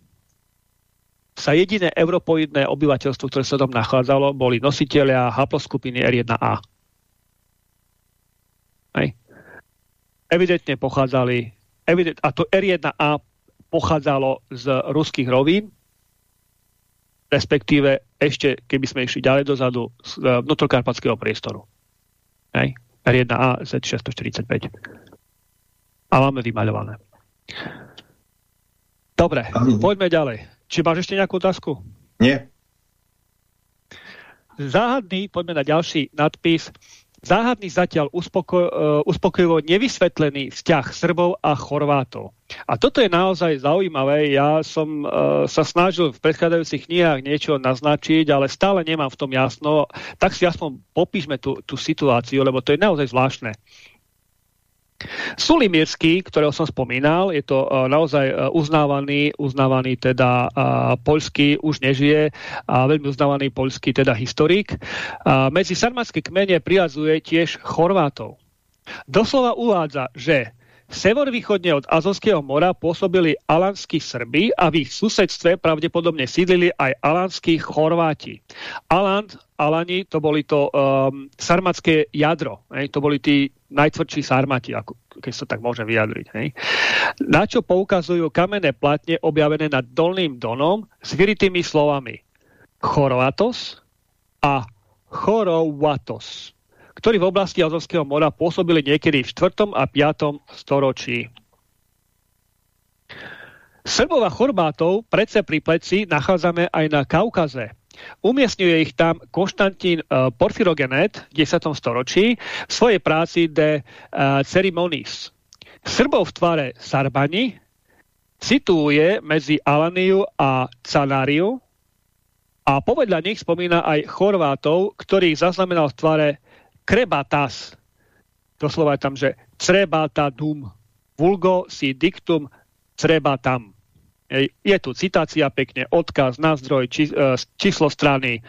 sa jediné europoidné obyvateľstvo, ktoré sa tam nachádzalo, boli nositeľia haploskupiny R1A. Hej. Evidentne pochádzali a to R1A pochádzalo z ruských rovín, respektíve ešte, keby sme išli ďalej dozadu, z e, vnútrokarpatského priestoru. Hej? R1A Z645. A máme vymaľované. Dobre, Ahoj. poďme ďalej. Či máš ešte nejakú otázku? Nie. Záhadný, poďme na ďalší nadpis záhadný zatiaľ uspoko, uh, uspokojivo nevysvetlený vzťah Srbov a Chorvátov. A toto je naozaj zaujímavé. Ja som uh, sa snažil v predchádzajúcich knihách niečo naznačiť, ale stále nemám v tom jasno. Tak si aspoň popíšme tú, tú situáciu, lebo to je naozaj zvláštne. Sulimirsky, ktorého som spomínal, je to uh, naozaj uh, uznávaný, uznávaný teda uh, poľský, už nežije, a veľmi uznávaný poľský teda historik. Uh, medzi sarmatské kmene priradzuje tiež Chorvátov. Doslova uvádza, že Severovýchodne od Azovského mora pôsobili alanskí Srby a v ich susedstve pravdepodobne sídlili aj alanskí Chorváti. Aland, Alani, to boli to um, sarmatské jadro. Hej? To boli tí najtvrdší sarmati, ako, keď sa tak môže vyjadriť. Hej? Na čo poukazujú kamenné platne objavené nad Dolným Donom s vyritými slovami Chorvatos a Chorovatos ktorí v oblasti Azovského mora pôsobili niekedy v 4. a 5. storočí. Srbov a Chorbátov predsa pri pleci nachádzame aj na Kaukaze. Umiestňuje ich tam Konštantín uh, Porfirogenet v 10. storočí v svojej práci De uh, Ceremonis. Srbov v tvare Sarbani situuje medzi Alaniu a Canáriu a povedľa nich spomína aj Chorvátov, ktorých zaznamenal v tvare krebatas. Doslova je tam, že crebata dum. Vulgo si dictum crebatam. Je tu citácia pekne, odkaz na zdroj, či, e, číslo strany.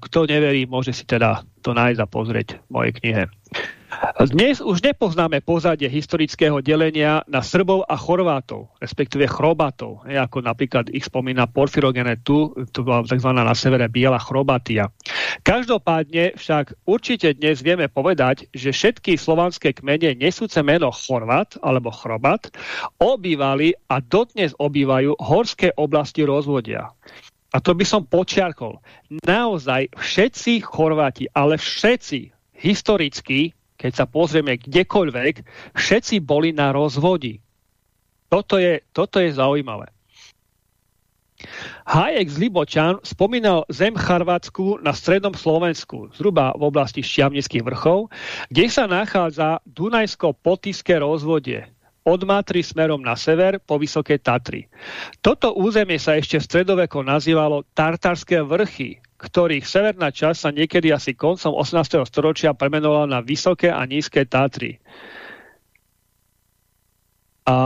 Kto neverí, môže si teda to nájsť a pozrieť v mojej knihe. Dnes už nepoznáme pozadie historického delenia na Srbov a Chorvátov, respektíve Chrobatov, ako napríklad ich spomína Porfirogene tu, to bola tzv. na severe Biela Chrobatia. Každopádne však určite dnes vieme povedať, že všetky slovanské kmene nesúce meno Chorvat alebo Chrobat obývali a dodnes obývajú horské oblasti rozvodia. a to by som počiarkol, naozaj všetci Chorváti, ale všetci historicky, keď sa pozrieme kdekoľvek, všetci boli na rozvodi. Toto je, toto je zaujímavé. Hajek z Libočan spomínal zem Charvátsku na strednom Slovensku, zhruba v oblasti Šťavnických vrchov, kde sa nachádza Dunajsko-Potiské rozvodie od Matry smerom na sever po Vysoké Tatry. Toto územie sa ešte v stredoveku nazývalo Tartarské vrchy, ktorých severná časť sa niekedy asi koncom 18. storočia premenovala na Vysoké a Nízke Tatry. A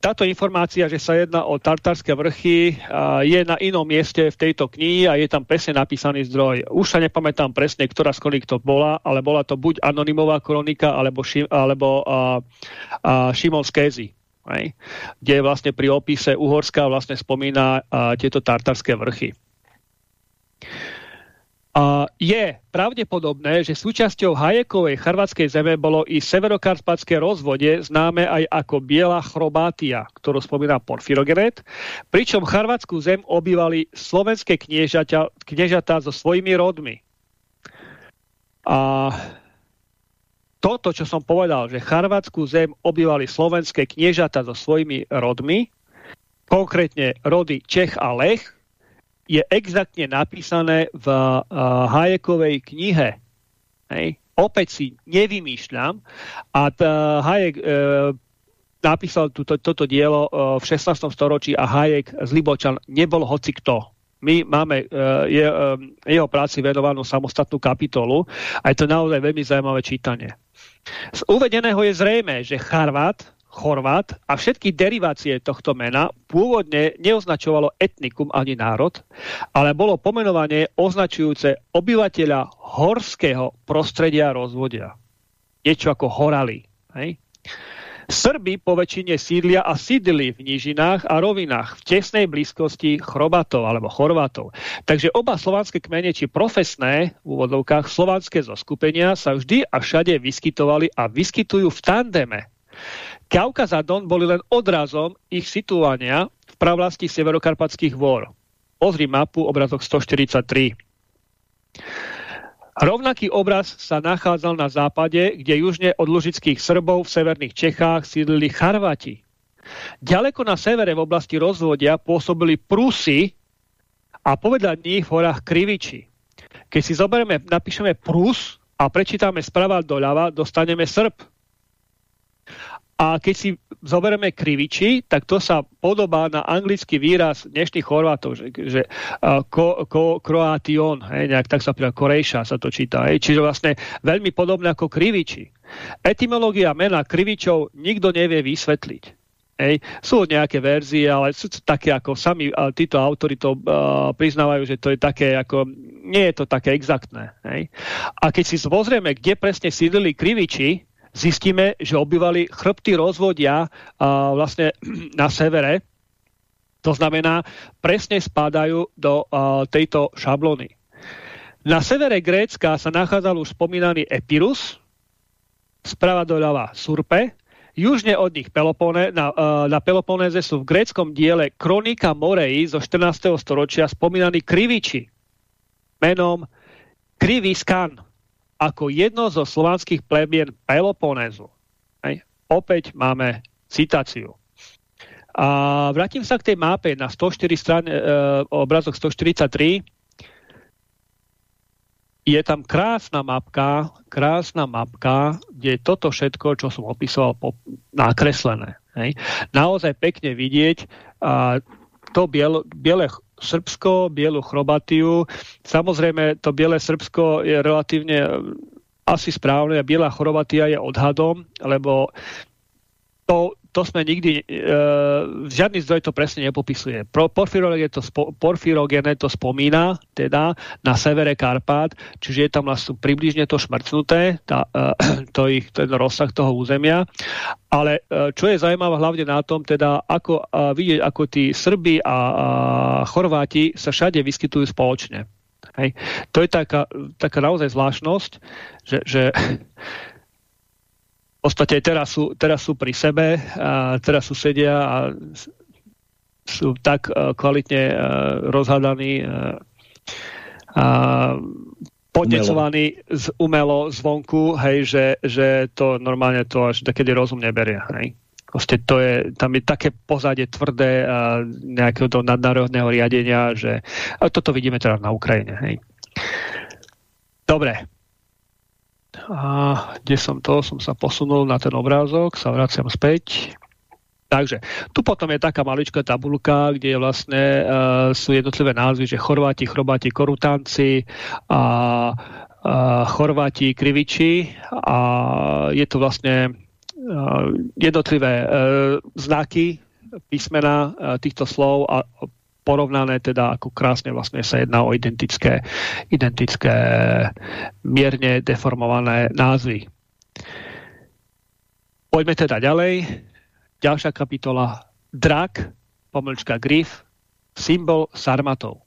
táto informácia, že sa jedná o Tartarské vrchy, je na inom mieste v tejto knihe a je tam presne napísaný zdroj. Už sa nepamätám presne, ktorá z kronik to bola, ale bola to buď anonymová kronika, alebo, ši, alebo a, a Šimon Skézy, kde vlastne pri opise Uhorska vlastne spomína tieto Tartarské vrchy. A je pravdepodobné, že súčasťou Hajekovej charvatskej zeme bolo i severokarpatské rozvode, známe aj ako Biela chrobátia, ktorú spomína Porfirogenet, pričom charvatskú zem obývali slovenské kniežatá, kniežatá so svojimi rodmi. A toto, čo som povedal, že charvatskú zem obývali slovenské kniežatá so svojimi rodmi, konkrétne rody Čech a Lech, je exaktne napísané v uh, Hajekovej knihe. Hej. Opäť si nevymýšľam. A tá Hajek uh, napísal túto, toto dielo uh, v 16. storočí a Hajek z Libočan nebol hoci kto. My máme uh, je, uh, jeho práci venovanú samostatnú kapitolu a je to naozaj veľmi zaujímavé čítanie. Z uvedeného je zrejme, že Charvát Chorvát a všetky derivácie tohto mena pôvodne neoznačovalo etnikum ani národ, ale bolo pomenovanie označujúce obyvateľa horského prostredia rozvodia. Niečo ako horali. Hej? Srby po väčšine sídlia a sídli v nížinách a rovinách v tesnej blízkosti chrobatov alebo chorvátov. Takže oba slovanské kmene, či profesné v úvodovkách slovanské zoskupenia sa vždy a všade vyskytovali a vyskytujú v tandeme. Kaukaz a Don boli len odrazom ich situovania v pravlasti severokarpatských vor. Pozri mapu, obrazok 143. Rovnaký obraz sa nachádzal na západe, kde južne od lužických Srbov v severných Čechách sídlili Charvati. Ďaleko na severe v oblasti rozvodia pôsobili Prusy a povedať nich v horách Kriviči. Keď si zoberieme, napíšeme Prus a prečítame sprava doľava, dostaneme Srb. A keď si zoberieme kriviči, tak to sa podobá na anglický výraz dnešných Chorvátov, že, že uh, ko, ko, Kroation, hej, nejak tak sa povedal, Korejša sa to číta. Hej, čiže vlastne veľmi podobné ako kriviči. Etymológia mena krivičov nikto nevie vysvetliť. Hej. Sú nejaké verzie, ale sú také ako sami títo autori to uh, priznávajú, že to je také ako, nie je to také exaktné. Hej. A keď si pozrieme, kde presne sídlili kriviči, zistíme, že obývali chrbty rozvodia a vlastne na severe. To znamená, presne spadajú do a, tejto šablony. Na severe Grécka sa nachádzal už spomínaný Epirus, sprava doľava Surpe, južne od nich Pelopone, na, na Peloponéze sú v gréckom diele Kronika Morei zo 14. storočia spomínaní kriviči menom Kriviskan ako jedno zo slovanských plebien Peloponézu. Hej. Opäť máme citáciu. A vrátim sa k tej mape na 104 stran, e, obrazok 143. Je tam krásna mapka, krásna mapka, kde je toto všetko, čo som opisoval, po, nakreslené. Hej. Naozaj pekne vidieť a to biel, biele Srbsko, bielu chrobatiu. Samozrejme, to biele Srbsko je relatívne eh, asi správne a biela chrobatia je odhadom, lebo to, to sme nikdy, e, žiadny zdroj to presne nepopisuje. Pro, to spo, to spomína, teda na severe Karpát, čiže je tam vlastne približne to šmrcnuté, tá, e, to ich, ten rozsah toho územia. Ale e, čo je zaujímavé hlavne na tom, teda ako e, vidieť, ako tí Srby a, a Chorváti sa všade vyskytujú spoločne. Hej. To je taká, taká naozaj zvláštnosť, že, že podstate teraz sú, teraz sú pri sebe, a teraz sú sedia a sú tak uh, kvalitne uh, rozhadaní uh, uh, podnecovaní z umelo zvonku, hej, že, že to normálne to až takedy rozum neberie. Hej. Proste to je, tam je také pozadie tvrdé a nejakého do nadnárodného riadenia, že a toto vidíme teraz na Ukrajine. Hej. Dobre. A kde som to? Som sa posunul na ten obrázok, sa vraciam späť. Takže tu potom je taká maličká tabulka, kde je vlastne uh, sú jednotlivé názvy, že Chorváti, Chrobáti, Korutanci a uh, Chorváti, Kriviči a je to vlastne uh, jednotlivé uh, znaky písmena uh, týchto slov a porovnané teda ako krásne vlastne sa jedná o identické, identické mierne deformované názvy. Poďme teda ďalej. Ďalšia kapitola. Drak, pomlčka Grif, symbol Sarmatov.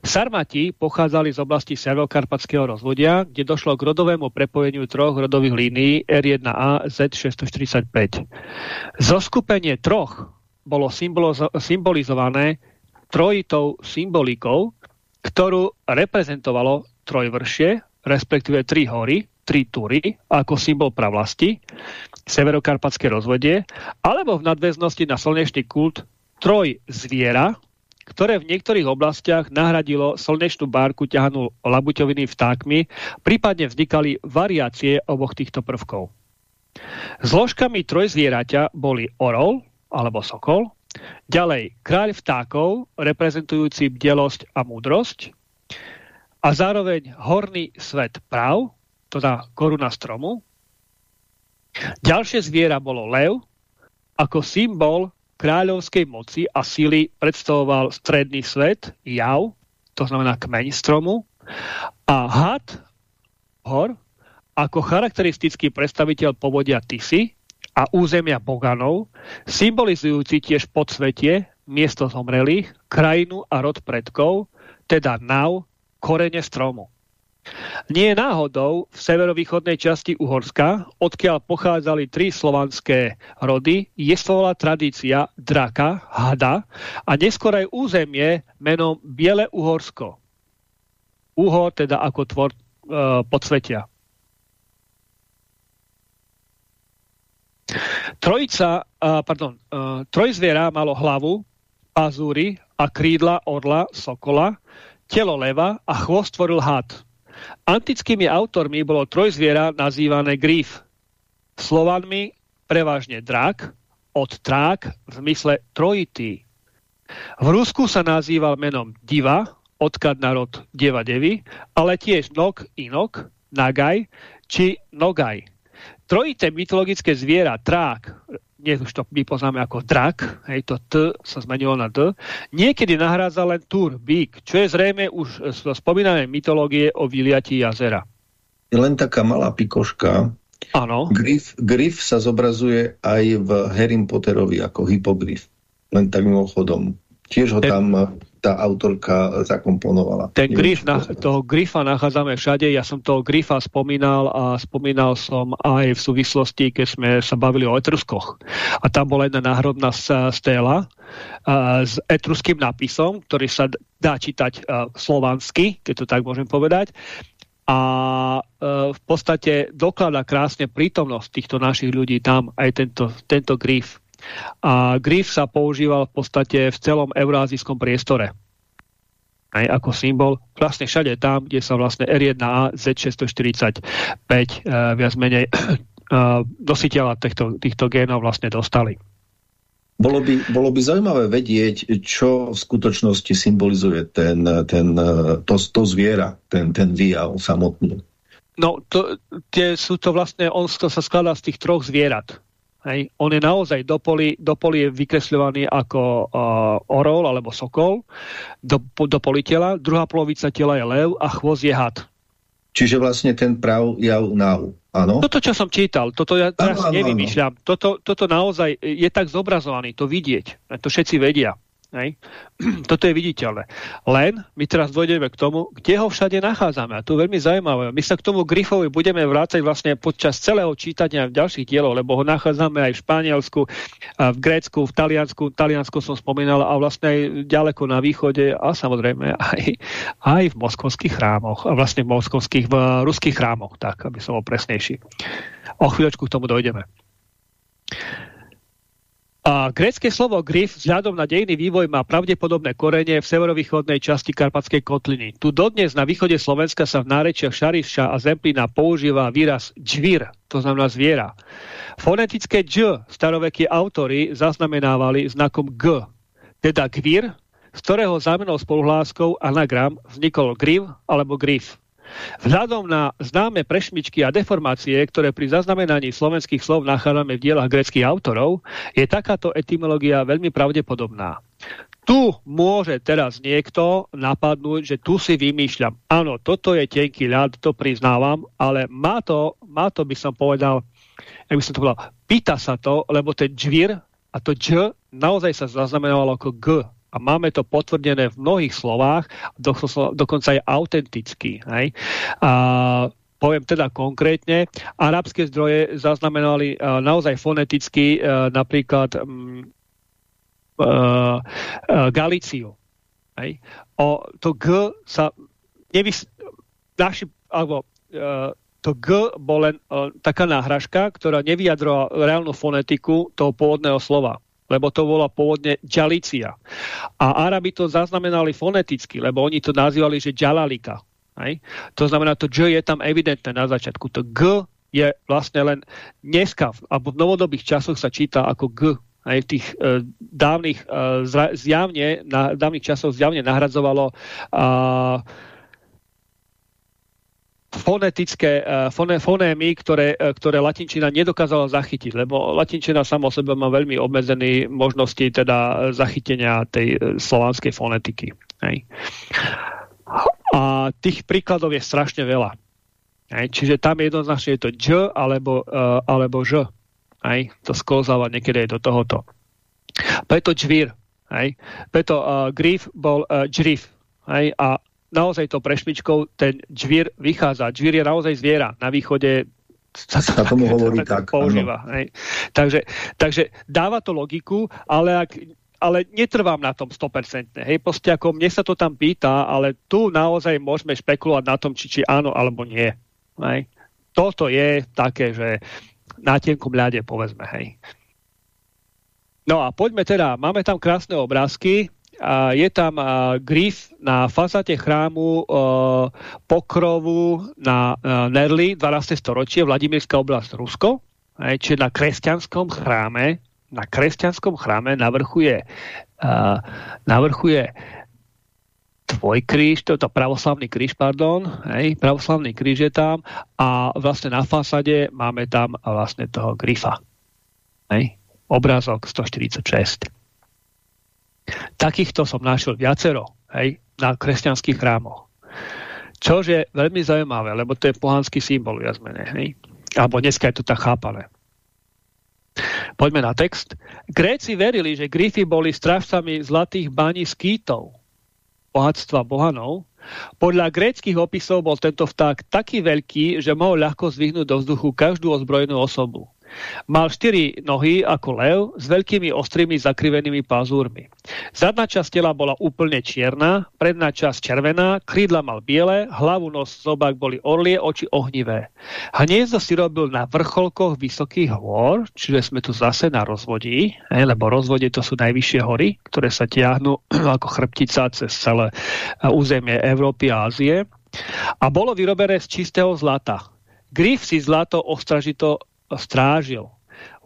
Sarmati pochádzali z oblasti severokarpatského rozvodia, kde došlo k rodovému prepojeniu troch rodových línií R1A Z645. Zoskupenie troch bolo symbolizované trojitou symbolikou, ktorú reprezentovalo trojvršie, respektíve tri hory, tri tury ako symbol pravlasti, severokarpatské rozvodie, alebo v nadväznosti na slnečný kult troj zviera, ktoré v niektorých oblastiach nahradilo slnečnú bárku ťahanú labuťoviny vtákmi, prípadne vznikali variácie oboch týchto prvkov. Zložkami trojzvieraťa boli orol alebo sokol, ďalej kráľ vtákov, reprezentujúci bdelosť a múdrosť, a zároveň horný svet práv, teda koruna stromu. Ďalšie zviera bolo lev, ako symbol kráľovskej moci a síly predstavoval stredný svet, jav, to znamená kmeň stromu, a had, hor, ako charakteristický predstaviteľ povodia Tisy a územia Boganov, symbolizujúci tiež podsvetie, miesto zomrelých, krajinu a rod predkov, teda Nau, korene stromu. Nie je náhodou v severovýchodnej časti Uhorska, odkiaľ pochádzali tri slovanské rody, jestvovala tradícia draka, hada a neskôr aj územie menom Biele Uhorsko. Uhor teda ako tvor e, podsvetia. Trojica, uh, pardon, uh, trojzviera malo hlavu, pazúry a krídla orla, sokola, telo leva a chvost tvoril had. Antickými autormi bolo trojzviera nazývané gríf. Slovanmi prevažne drak, od trák v zmysle trojitý. V Rusku sa nazýval menom diva, odkad na rod deva devy, ale tiež nog, inok, nagaj či nogaj. Trojité mytologické zviera, trák, dnes už to my poznáme ako drak, hej, to T sa zmenilo na D, niekedy nahrádza len Tur, bík, čo je zrejme už z spomínanej mytológie o vyliatí jazera. Je len taká malá pikoška. Áno. Grif, grif sa zobrazuje aj v Harry Potterovi ako hypogryf. Len tak mimochodom. Tiež ho tam tá autorka zakomponovala. Ten grif, na, toho grifa nachádzame všade. Ja som toho grifa spomínal a spomínal som aj v súvislosti, keď sme sa bavili o etruskoch. A tam bola jedna náhrobná stéla s etruským nápisom, ktorý sa dá čítať slovansky, keď to tak môžem povedať a e, v podstate dokladá krásne prítomnosť týchto našich ľudí tam aj tento, tento grif. A grif sa používal v podstate v celom eurázijskom priestore. Aj ako symbol, vlastne všade tam, kde sa vlastne R1A Z645 uh, viac menej uh, nositeľa týchto, týchto génov vlastne dostali. Bolo by, bolo by zaujímavé vedieť, čo v skutočnosti symbolizuje ten, ten, e, to, to zviera, ten, ten výjav samotný. No, to, tie sú to vlastne, on to sa skladá z tých troch zvierat. Hej. On je naozaj do poli, do poli je vykresľovaný ako uh, orol alebo sokol, do, do poli tela, druhá polovica tela je lev a chvost je had. Čiže vlastne ten prav jav nau, áno? Toto, čo som čítal, toto ja teraz ano, nevymýšľam. Toto, toto naozaj je tak zobrazovaný, to vidieť. To všetci vedia. Hej. Toto je viditeľné. Len my teraz dojdeme k tomu, kde ho všade nachádzame. A to je veľmi zaujímavé. My sa k tomu Griffovi budeme vrácať vlastne počas celého čítania v ďalších dielov, lebo ho nachádzame aj v Španielsku, v Grécku, v Taliansku. Taliansku som spomínal a vlastne aj ďaleko na východe a samozrejme aj, aj v moskovských chrámoch. A vlastne v moskovských, v ruských chrámoch, tak, aby som bol presnejší. O chvíľočku k tomu dojdeme. A grécké slovo grif vzhľadom na dejný vývoj má pravdepodobné korene v severovýchodnej časti Karpatskej kotliny. Tu dodnes na východe Slovenska sa v nárečiach Šariša a Zemplína používa výraz džvír, to znamená zviera. Fonetické dž starovekí autory zaznamenávali znakom g, teda gvír, z ktorého zámenou spoluhláskou anagram vznikol griv alebo grif. Vzhľadom na známe prešmičky a deformácie, ktoré pri zaznamenaní slovenských slov nachádzame v dielach greckých autorov, je takáto etymológia veľmi pravdepodobná. Tu môže teraz niekto napadnúť, že tu si vymýšľam. Áno, toto je tenký ľad, to priznávam, ale má to, má to by som povedal, jak by som to povedal, pýta sa to, lebo ten džvír a to dž naozaj sa zaznamenalo ako g a máme to potvrdené v mnohých slovách, dokonca aj autenticky. Hej? A poviem teda konkrétne, arabské zdroje zaznamenali uh, naozaj foneticky uh, napríklad um, uh, Galíciu. Hej? O, to G sa nevys... Naši, alebo, to G bol len taká náhražka, ktorá nevyjadrovala reálnu fonetiku toho pôvodného slova lebo to bola pôvodne Džalícia. A Arabi to zaznamenali foneticky, lebo oni to nazývali, že Džalalika. Hej? To znamená, to J je tam evidentné na začiatku. To G je vlastne len dneska, alebo v novodobých časoch sa číta ako G. Aj v tých e, dávnych, e, zjavne, na dávnych časoch zjavne nahradzovalo e, fonetické uh, foné, fonémy, ktoré, uh, ktoré latinčina nedokázala zachytiť, lebo latinčina samo o sebe má veľmi obmedzené možnosti teda zachytenia tej uh, slovanskej fonetiky. Hej. A tých príkladov je strašne veľa. Hej. Čiže tam jednoznačne je to Ž alebo, uh, alebo Ž. Hej. To sklzáva niekedy aj do tohoto. Preto džvír. Preto uh, grif bol uh, džrif. Hej. A naozaj to prešmičkou ten džvír vychádza. Džvír je naozaj zviera. Na východe sa, sa tomu hovorí tak. Používa, hej. Takže, takže dáva to logiku, ale ak ale netrvám na tom 100%. Hej, proste ako mne sa to tam pýta, ale tu naozaj môžeme špekulovať na tom, či, či áno alebo nie. Hej. Toto je také, že na tenkom ľade povedzme, hej. No a poďme teda, máme tam krásne obrázky, je tam grif na fasáte chrámu Pokrovu na Nerli 12. storočie, Vladimírská oblasť Rusko, čiže na kresťanskom chráme na kresťanskom chráme navrchuje, navrchuje kríž, to je to pravoslavný kríž, pardon, hej, pravoslavný kríž je tam a vlastne na fasade máme tam vlastne toho grifa. Hej, obrázok 146. Takýchto som našiel viacero hej, na kresťanských chrámoch. Čož je veľmi zaujímavé, lebo to je pohanský symbol viac menej. Hej? Alebo dneska je to tak chápané. Poďme na text. Gréci verili, že grify boli strážcami zlatých baní skýtov, bohatstva bohanov. Podľa gréckých opisov bol tento vták taký veľký, že mohol ľahko zvihnúť do vzduchu každú ozbrojenú osobu. Mal štyri nohy ako lev s veľkými ostrými zakrivenými pazúrmi. Zadná časť tela bola úplne čierna, predná časť červená, krídla mal biele, hlavu, nos, zobák boli orlie, oči ohnivé. Hniezdo si robil na vrcholkoch vysokých hôr, čiže sme tu zase na rozvodí, lebo rozvodie to sú najvyššie hory, ktoré sa tiahnu ako chrbtica cez celé územie Európy a Ázie. A bolo vyrobené z čistého zlata. Grif si zlato ostražito strážil.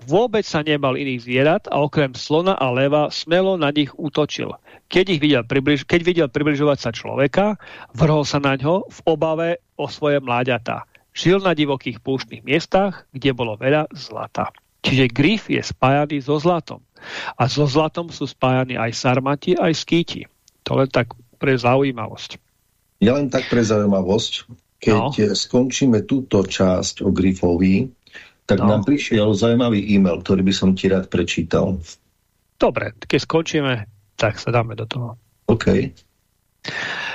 Vôbec sa nebal iných zvierat a okrem slona a leva smelo na nich útočil. Keď, ich videl, približ- keď videl približovať sa človeka, vrhol sa na ňo v obave o svoje mláďatá. Žil na divokých púštnych miestach, kde bolo veľa zlata. Čiže grif je spájaný so zlatom. A so zlatom sú spájani aj sarmati, aj skýti. To len tak pre zaujímavosť. Ja len tak pre zaujímavosť, keď no. skončíme túto časť o grifovi, tak no. nám prišiel zaujímavý e-mail, ktorý by som ti rád prečítal. Dobre, keď skončíme tak sa dáme do toho. OK.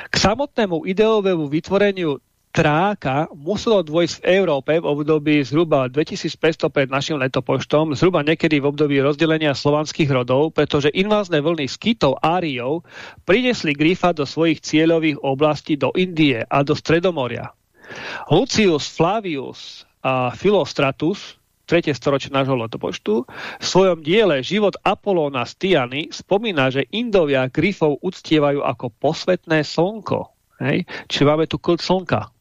K samotnému ideovému vytvoreniu tráka muselo dôjsť v Európe v období zhruba 2500 pred našim letopočtom, zhruba niekedy v období rozdelenia slovanských rodov, pretože invázne vlny skytov Áriov prinesli Grifa do svojich cieľových oblastí do Indie a do Stredomoria. Lucius Flavius a Filostratus 3. storočie nášho letopočtu, v svojom diele Život Apolóna z Tiany spomína, že Indovia Grifov uctievajú ako posvetné slnko. Čiže máme tu kult slnka.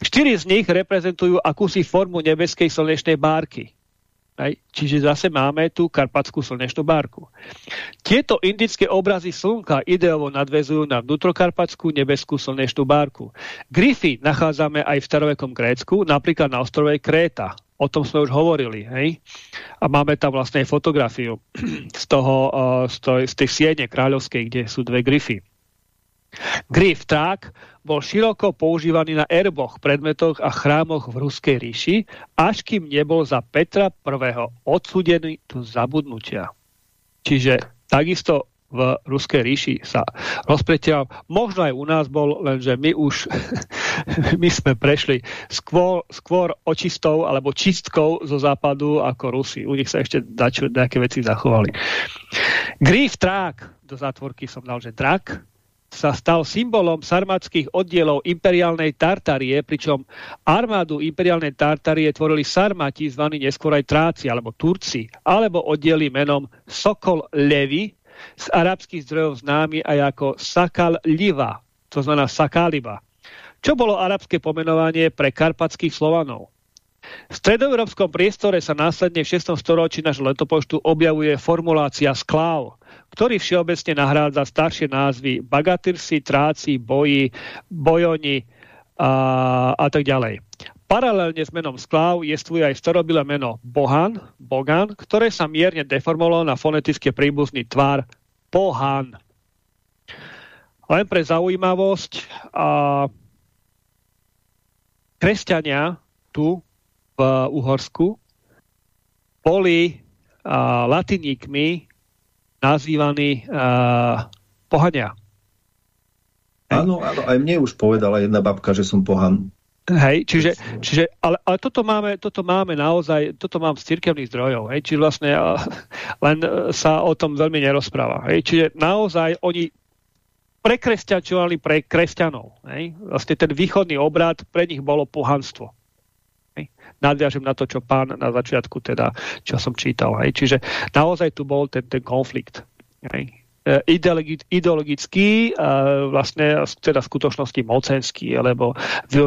Štyri z nich reprezentujú akúsi formu nebeskej slnečnej bárky. Hej. Čiže zase máme tu karpatskú slnečnú bárku. Tieto indické obrazy slnka ideovo nadvezujú na vnútrokarpatskú nebeskú slnečnú bárku. Gryfy nachádzame aj v starovekom Grécku, napríklad na ostrove Kréta. O tom sme už hovorili. Hej? A máme tam vlastne fotografiu z, toho, z, tej, z tej siene kráľovskej, kde sú dve gryfy. Gryf tak bol široko používaný na erboch, predmetoch a chrámoch v Ruskej ríši, až kým nebol za Petra I. odsudený do zabudnutia. Čiže takisto v Ruskej ríši sa rozpretiaľ. Možno aj u nás bol, lenže my už my sme prešli skôr, skôr očistou alebo čistkou zo západu ako Rusi. U nich sa ešte dačo, nejaké veci zachovali. Gríf trák, do zátvorky som dal, že drak, sa stal symbolom sarmatských oddielov imperiálnej Tartarie, pričom armádu imperiálnej Tartarie tvorili Sarmati, zvaní neskôr aj Tráci alebo Turci, alebo oddiely menom Sokol Levi, z arabských zdrojov známy aj ako Sakal Liva, to znamená Sakaliba, čo bolo arabské pomenovanie pre karpatských Slovanov. V stredoeurópskom priestore sa následne v 6. storočí nášho letopočtu objavuje formulácia skláv, ktorý všeobecne nahrádza staršie názvy Bagatyrsi, Tráci, Boji, Bojoni a, a tak ďalej. Paralelne s menom skláv jestvuje aj starobilé meno Bohan, Bogan, ktoré sa mierne deformovalo na fonetické príbuzný tvar Pohan. Len pre zaujímavosť, a kresťania tu v Uhorsku boli a, latiníkmi nazývaní uh, pohania. Áno, áno, aj mne už povedala jedna babka, že som pohan. Hej, čiže, čiže ale, ale toto, máme, toto máme naozaj, toto mám z cirkevných zdrojov, hej, čiže vlastne len sa o tom veľmi nerozpráva. Hej, čiže naozaj oni prekresťačovali pre kresťanov. Hej. Vlastne ten východný obrad pre nich bolo pohanstvo. Nadviažem na to, čo pán na začiatku teda, čo som čítal. Hej. Čiže naozaj tu bol ten, ten konflikt. Hej. E, ideologický, vlastne teda v skutočnosti mocenský, lebo vo,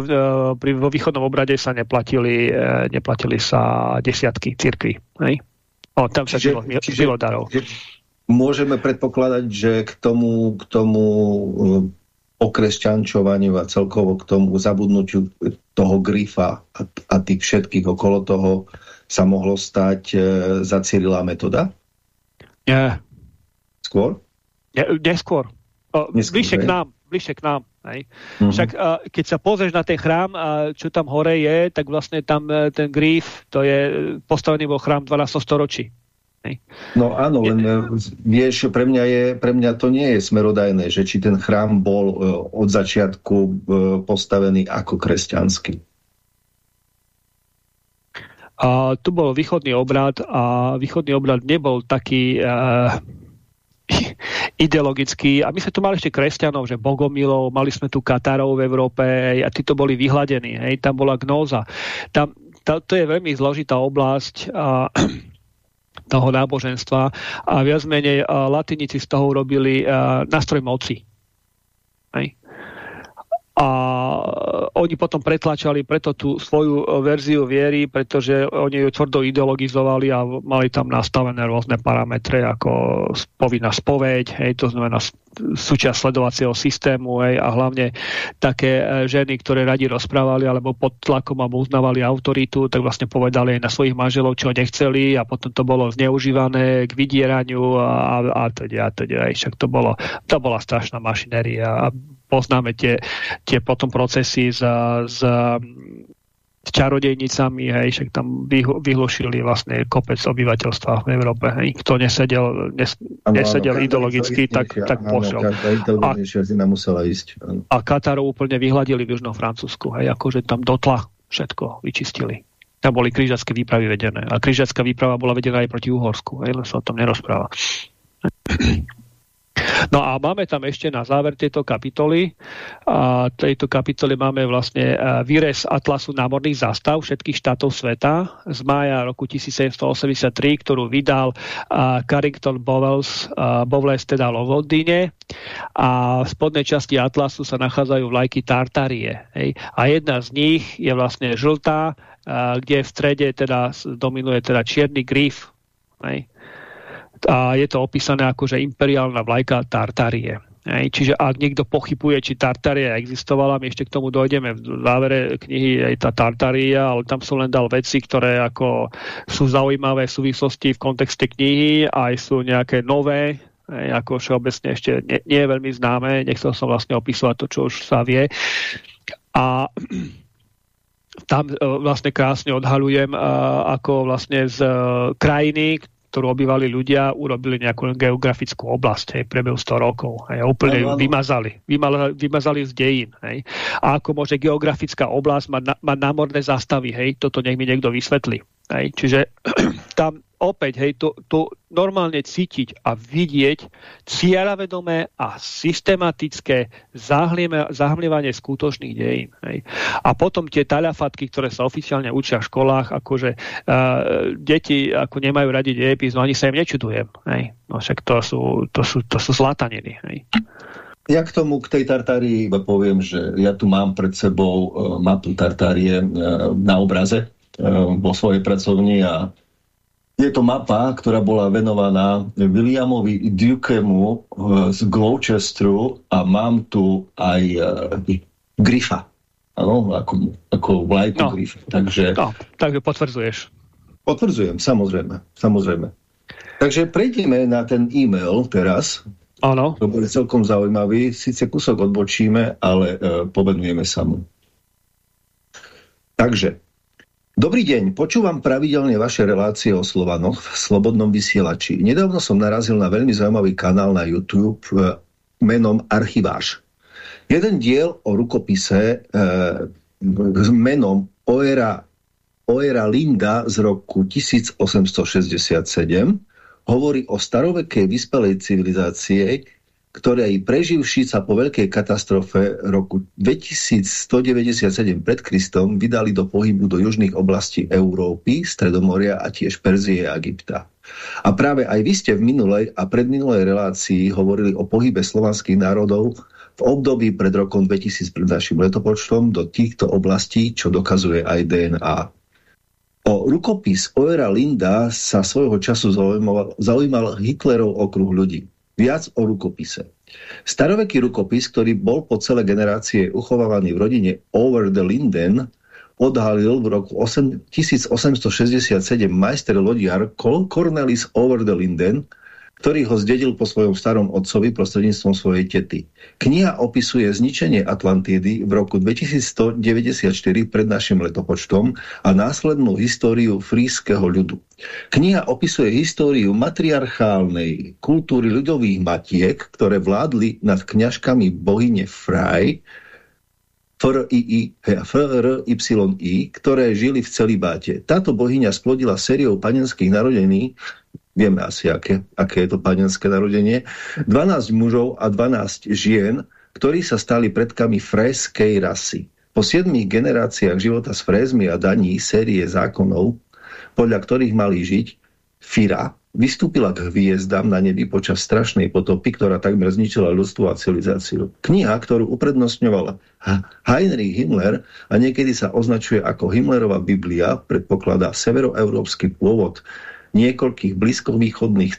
e, východnom obrade sa neplatili, e, neplatili sa desiatky. Hej. O, tam sa čiže, žilo, čiže, žilo darov. Čiže, môžeme predpokladať, že k tomu, k tomu okresťančovaniu a celkovo k tomu zabudnutiu toho grifa a, a tých všetkých okolo toho sa mohlo stať e, zacierilá metóda? Nie. Skôr? Nie, neskôr. O, Neskôr bližšie k nám. Bližšie k nám. Hej. Mm -hmm. Však a, keď sa pozrieš na ten chrám, a čo tam hore je, tak vlastne tam e, ten grif, to je postavený bol chrám 12. storočí. No áno, len je... vieš, pre mňa, je, pre mňa to nie je smerodajné, že či ten chrám bol uh, od začiatku uh, postavený ako kresťanský. A tu bol východný obrad a východný obrad nebol taký uh, ideologický. A my sme tu mali ešte kresťanov, že bogomilov, mali sme tu Katarov v Európe a títo boli vyhľadení. Hej, tam bola gnóza. Tam, to, to je veľmi zložitá oblasť a toho náboženstva a viac menej latinici z toho urobili nástroj moci. A oni potom pretlačali preto tú svoju verziu viery, pretože oni ju tvrdo ideologizovali a mali tam nastavené rôzne parametre ako povinná spoveď, hej, to znamená súčasť sledovacieho systému hej, a hlavne také e, ženy, ktoré radi rozprávali alebo pod tlakom alebo uznávali autoritu, tak vlastne povedali aj na svojich manželov, čo nechceli a potom to bolo zneužívané k vydieraniu a, a teda, a teda, však to, bolo, to bola strašná mašinéria a poznáme tie, tie potom procesy z, z s čarodejnicami, hej, však tam vyhlušili vlastne kopec obyvateľstva v Európe, hej. Kto nesedel, nes, ano, nesedel ano, ideologicky, tak, tak pošiel. A, a Katarov úplne vyhladili v Južnom Francúzsku, hej, akože tam dotla všetko vyčistili. Tam boli križacké výpravy vedené. A križacká výprava bola vedená aj proti Uhorsku, hej, len sa o tom nerozpráva. No a máme tam ešte na záver tejto kapitoly. A tejto kapitoly máme vlastne e, výrez Atlasu námorných zástav všetkých štátov sveta z mája roku 1783, ktorú vydal Carrington Bowles, Bowles teda v Londýne. A v spodnej časti Atlasu sa nachádzajú vlajky Tartarie. Hej. A jedna z nich je vlastne žltá, kde v strede teda dominuje teda čierny grif. Hej a je to opísané ako, že imperiálna vlajka Tartarie. Hej, čiže ak niekto pochybuje, či Tartaria existovala, my ešte k tomu dojdeme v závere knihy aj tá Tartaria, ale tam som len dal veci, ktoré ako sú zaujímavé v súvislosti v kontexte knihy, aj sú nejaké nové, hej, ako všeobecne ešte nie, nie je veľmi známe, nechcel som vlastne opisovať to, čo už sa vie. A tam e, vlastne krásne odhalujem, ako vlastne z e, krajiny, ktorú obývali ľudia, urobili nejakú geografickú oblasť hej, prebehu 100 rokov. Hej, úplne ju vymazali. Vymazali, vymazali z dejín. Hej. A ako môže geografická oblasť mať, na, mať námorné zastavy, hej, toto nech mi niekto vysvetlí. Hej. Čiže tam opäť, hej, to, to normálne cítiť a vidieť cieľavedomé a systematické zahmlievanie skutočných dejín. Hej. A potom tie taľafatky, ktoré sa oficiálne učia v školách, akože uh, deti ako nemajú radi dejepis, no ani sa im nečudujem. Hej. No však to sú, to sú, to sú zlataniny. Hej. Ja k tomu, k tej Tartárii iba poviem, že ja tu mám pred sebou uh, mapu Tartárie uh, na obraze vo svojej pracovni a je to mapa, ktorá bola venovaná Williamovi Dukemu eh, z Gloucesteru a mám tu aj uh, Grifa. Áno, ako, ako vlajku no. Grifa. Takže, no, takže potvrdzuješ. Potvrdzujem, samozrejme. samozrejme. Takže prejdeme na ten e-mail teraz. Áno. To bude celkom zaujímavý. Sice kúsok odbočíme, ale uh, povedujeme sa mu. Takže, Dobrý deň, počúvam pravidelne vaše relácie o Slovanoch v Slobodnom vysielači. Nedávno som narazil na veľmi zaujímavý kanál na YouTube e, menom Archiváš. Jeden diel o rukopise e, s menom Oera, Oera Linda z roku 1867 hovorí o starovekej vyspelej civilizácie, ktorej preživší sa po veľkej katastrofe roku 2197 pred Kristom vydali do pohybu do južných oblastí Európy, Stredomoria a tiež Perzie a Egypta. A práve aj vy ste v minulej a predminulej relácii hovorili o pohybe slovanských národov v období pred rokom 2000 pred našim letopočtom do týchto oblastí, čo dokazuje aj DNA. O rukopis Oera Linda sa svojho času zaujímal, zaujímal Hitlerov okruh ľudí. Viac o rukopise. Staroveký rukopis, ktorý bol po celé generácie uchovávaný v rodine Over the Linden, odhalil v roku 1867 majster lodiar Cornelis Over the Linden, ktorý ho zdedil po svojom starom otcovi prostredníctvom svojej tety. Kniha opisuje zničenie Atlantidy v roku 2194 pred našim letopočtom a následnú históriu frískeho ľudu. Kniha opisuje históriu matriarchálnej kultúry ľudových matiek, ktoré vládli nad kňažkami bohyne Fraj, FRII, ktoré žili v celibáte. Táto bohyňa splodila sériou panenských narodení vieme asi, aké, aké je to panenské narodenie, 12 mužov a 12 žien, ktorí sa stali predkami fréskej rasy. Po 7 generáciách života s frézmi a daní série zákonov, podľa ktorých mali žiť, Fira vystúpila k hviezdam na nebi počas strašnej potopy, ktorá takmer zničila ľudstvo a civilizáciu. Kniha, ktorú uprednostňoval Heinrich Himmler a niekedy sa označuje ako Himmlerova Biblia, predpokladá severoeurópsky pôvod niekoľkých blízkovýchodných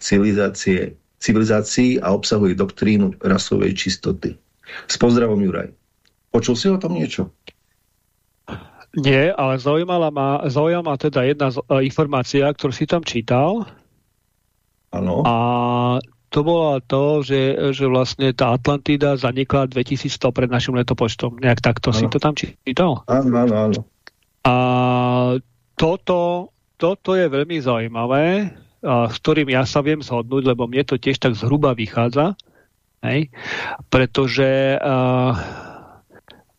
civilizácií, a obsahuje doktrínu rasovej čistoty. S pozdravom, Juraj. Počul si o tom niečo? Nie, ale zaujímala ma, zaujímala ma teda jedna z, uh, informácia, ktorú si tam čítal. Áno. A to bola to, že, že vlastne tá Atlantida zanikla 2100 pred našim letopočtom. Nejak takto ano. si to tam čítal? Áno, áno, áno. A toto, toto je veľmi zaujímavé, a, s ktorým ja sa viem zhodnúť, lebo mne to tiež tak zhruba vychádza, hej? pretože a,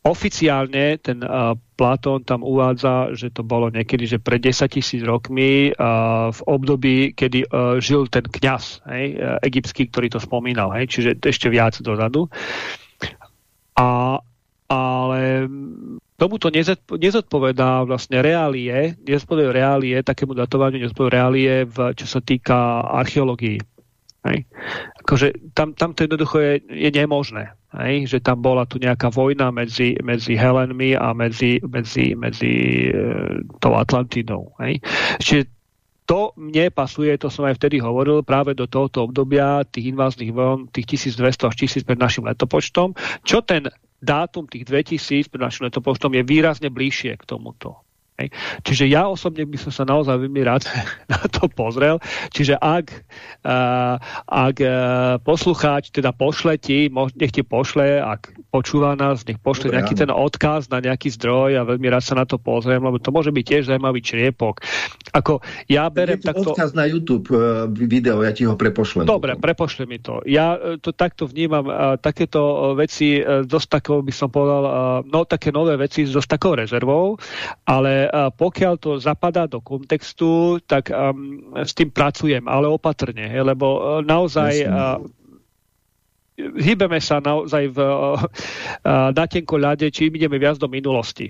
oficiálne ten uh, Platón tam uvádza, že to bolo niekedy, že pred 10 tisíc rokmi uh, v období, kedy uh, žil ten kňaz hej, egyptský, ktorý to spomínal, hej, čiže ešte viac dozadu. A, ale tomuto nezodpovedá vlastne reálie, nezodpovedá reálie, takému datovaniu nezodpovedá reálie, v, čo sa týka archeológii. Hej. Akože tam, tam to jednoducho je, je nemožné. Hej? Že tam bola tu nejaká vojna medzi, medzi Helenmi a medzi, medzi, medzi e, tou Atlantidou. Hej? Čiže to mne pasuje, to som aj vtedy hovoril, práve do tohoto obdobia tých inváznych vln, tých 1200 až 1000 pred našim letopočtom, čo ten dátum tých 2000 pred našim letopočtom je výrazne bližšie k tomuto. Hej. Čiže ja osobne by som sa naozaj veľmi rád na to pozrel. Čiže ak, uh, ak uh, poslucháč teda pošle ti, nech ti pošle, ak počúva nás, nech pošle Dobre, nejaký áno. ten odkaz na nejaký zdroj a veľmi rád sa na to pozriem, lebo to môže byť tiež zaujímavý čriepok. Ako ja berem takto... odkaz na YouTube uh, video, ja ti ho prepošlem. Dobre, prepošle mi to. Ja to takto vnímam, uh, takéto veci dosť takou by som povedal, no také nové veci s dosť takou rezervou, ale pokiaľ to zapadá do kontextu, tak um, s tým pracujem, ale opatrne, he, lebo naozaj uh, hýbeme sa naozaj v, na tenko ľade, čím ideme viac do minulosti.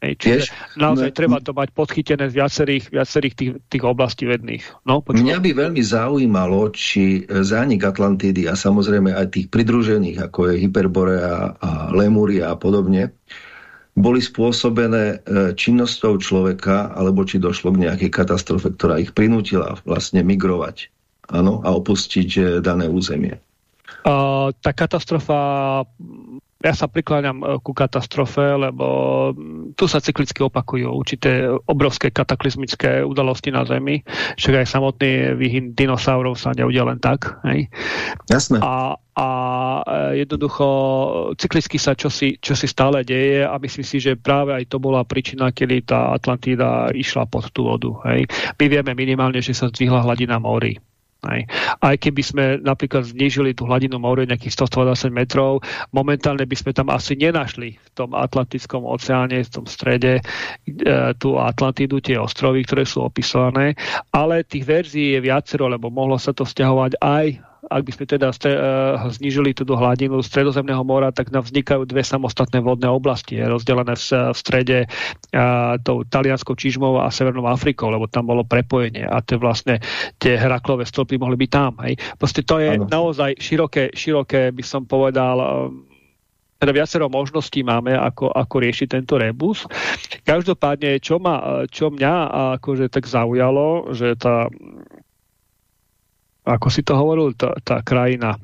Hej, čiže Vieš, naozaj no, treba to mať podchytené z viacerých, viacerých tých, tých oblastí vedných. No, Mňa by veľmi zaujímalo, či zánik Atlantidy a samozrejme aj tých pridružených, ako je Hyperborea a Lemuria a podobne, boli spôsobené e, činnosťou človeka, alebo či došlo k nejakej katastrofe, ktorá ich prinútila vlastne migrovať áno, a opustiť e, dané územie. Uh, tá katastrofa ja sa prikláňam e, ku katastrofe, lebo tu sa cyklicky opakujú určité obrovské kataklizmické udalosti na Zemi. Však aj samotný výhyn dinosaurov sa neudia len tak. Hej? Jasné. A, a e, jednoducho cyklicky sa čosi, čosi stále deje a myslím si, že práve aj to bola príčina, kedy tá Atlantída išla pod tú vodu. Hej? My vieme minimálne, že sa zdvihla hladina mori. Aj. Aj keby sme napríklad znižili tú hladinu moru nejakých 120 metrov, momentálne by sme tam asi nenašli v tom Atlantickom oceáne, v tom strede e, tú Atlantidu, tie ostrovy, ktoré sú opisované, ale tých verzií je viacero, lebo mohlo sa to vzťahovať aj ak by sme teda stre, uh, znižili túto hladinu stredozemného mora, tak nám vznikajú dve samostatné vodné oblasti, je rozdelené v, strede uh, tou talianskou čižmou a Severnou Afrikou, lebo tam bolo prepojenie a to vlastne tie heraklové stĺpy mohli byť tam. Hej. Proste to je ano. naozaj široké, široké, by som povedal, teda viacero možností máme, ako, ako riešiť tento rebus. Každopádne, čo, ma, čo mňa akože tak zaujalo, že tá ako si to hovoril, tá, tá krajina.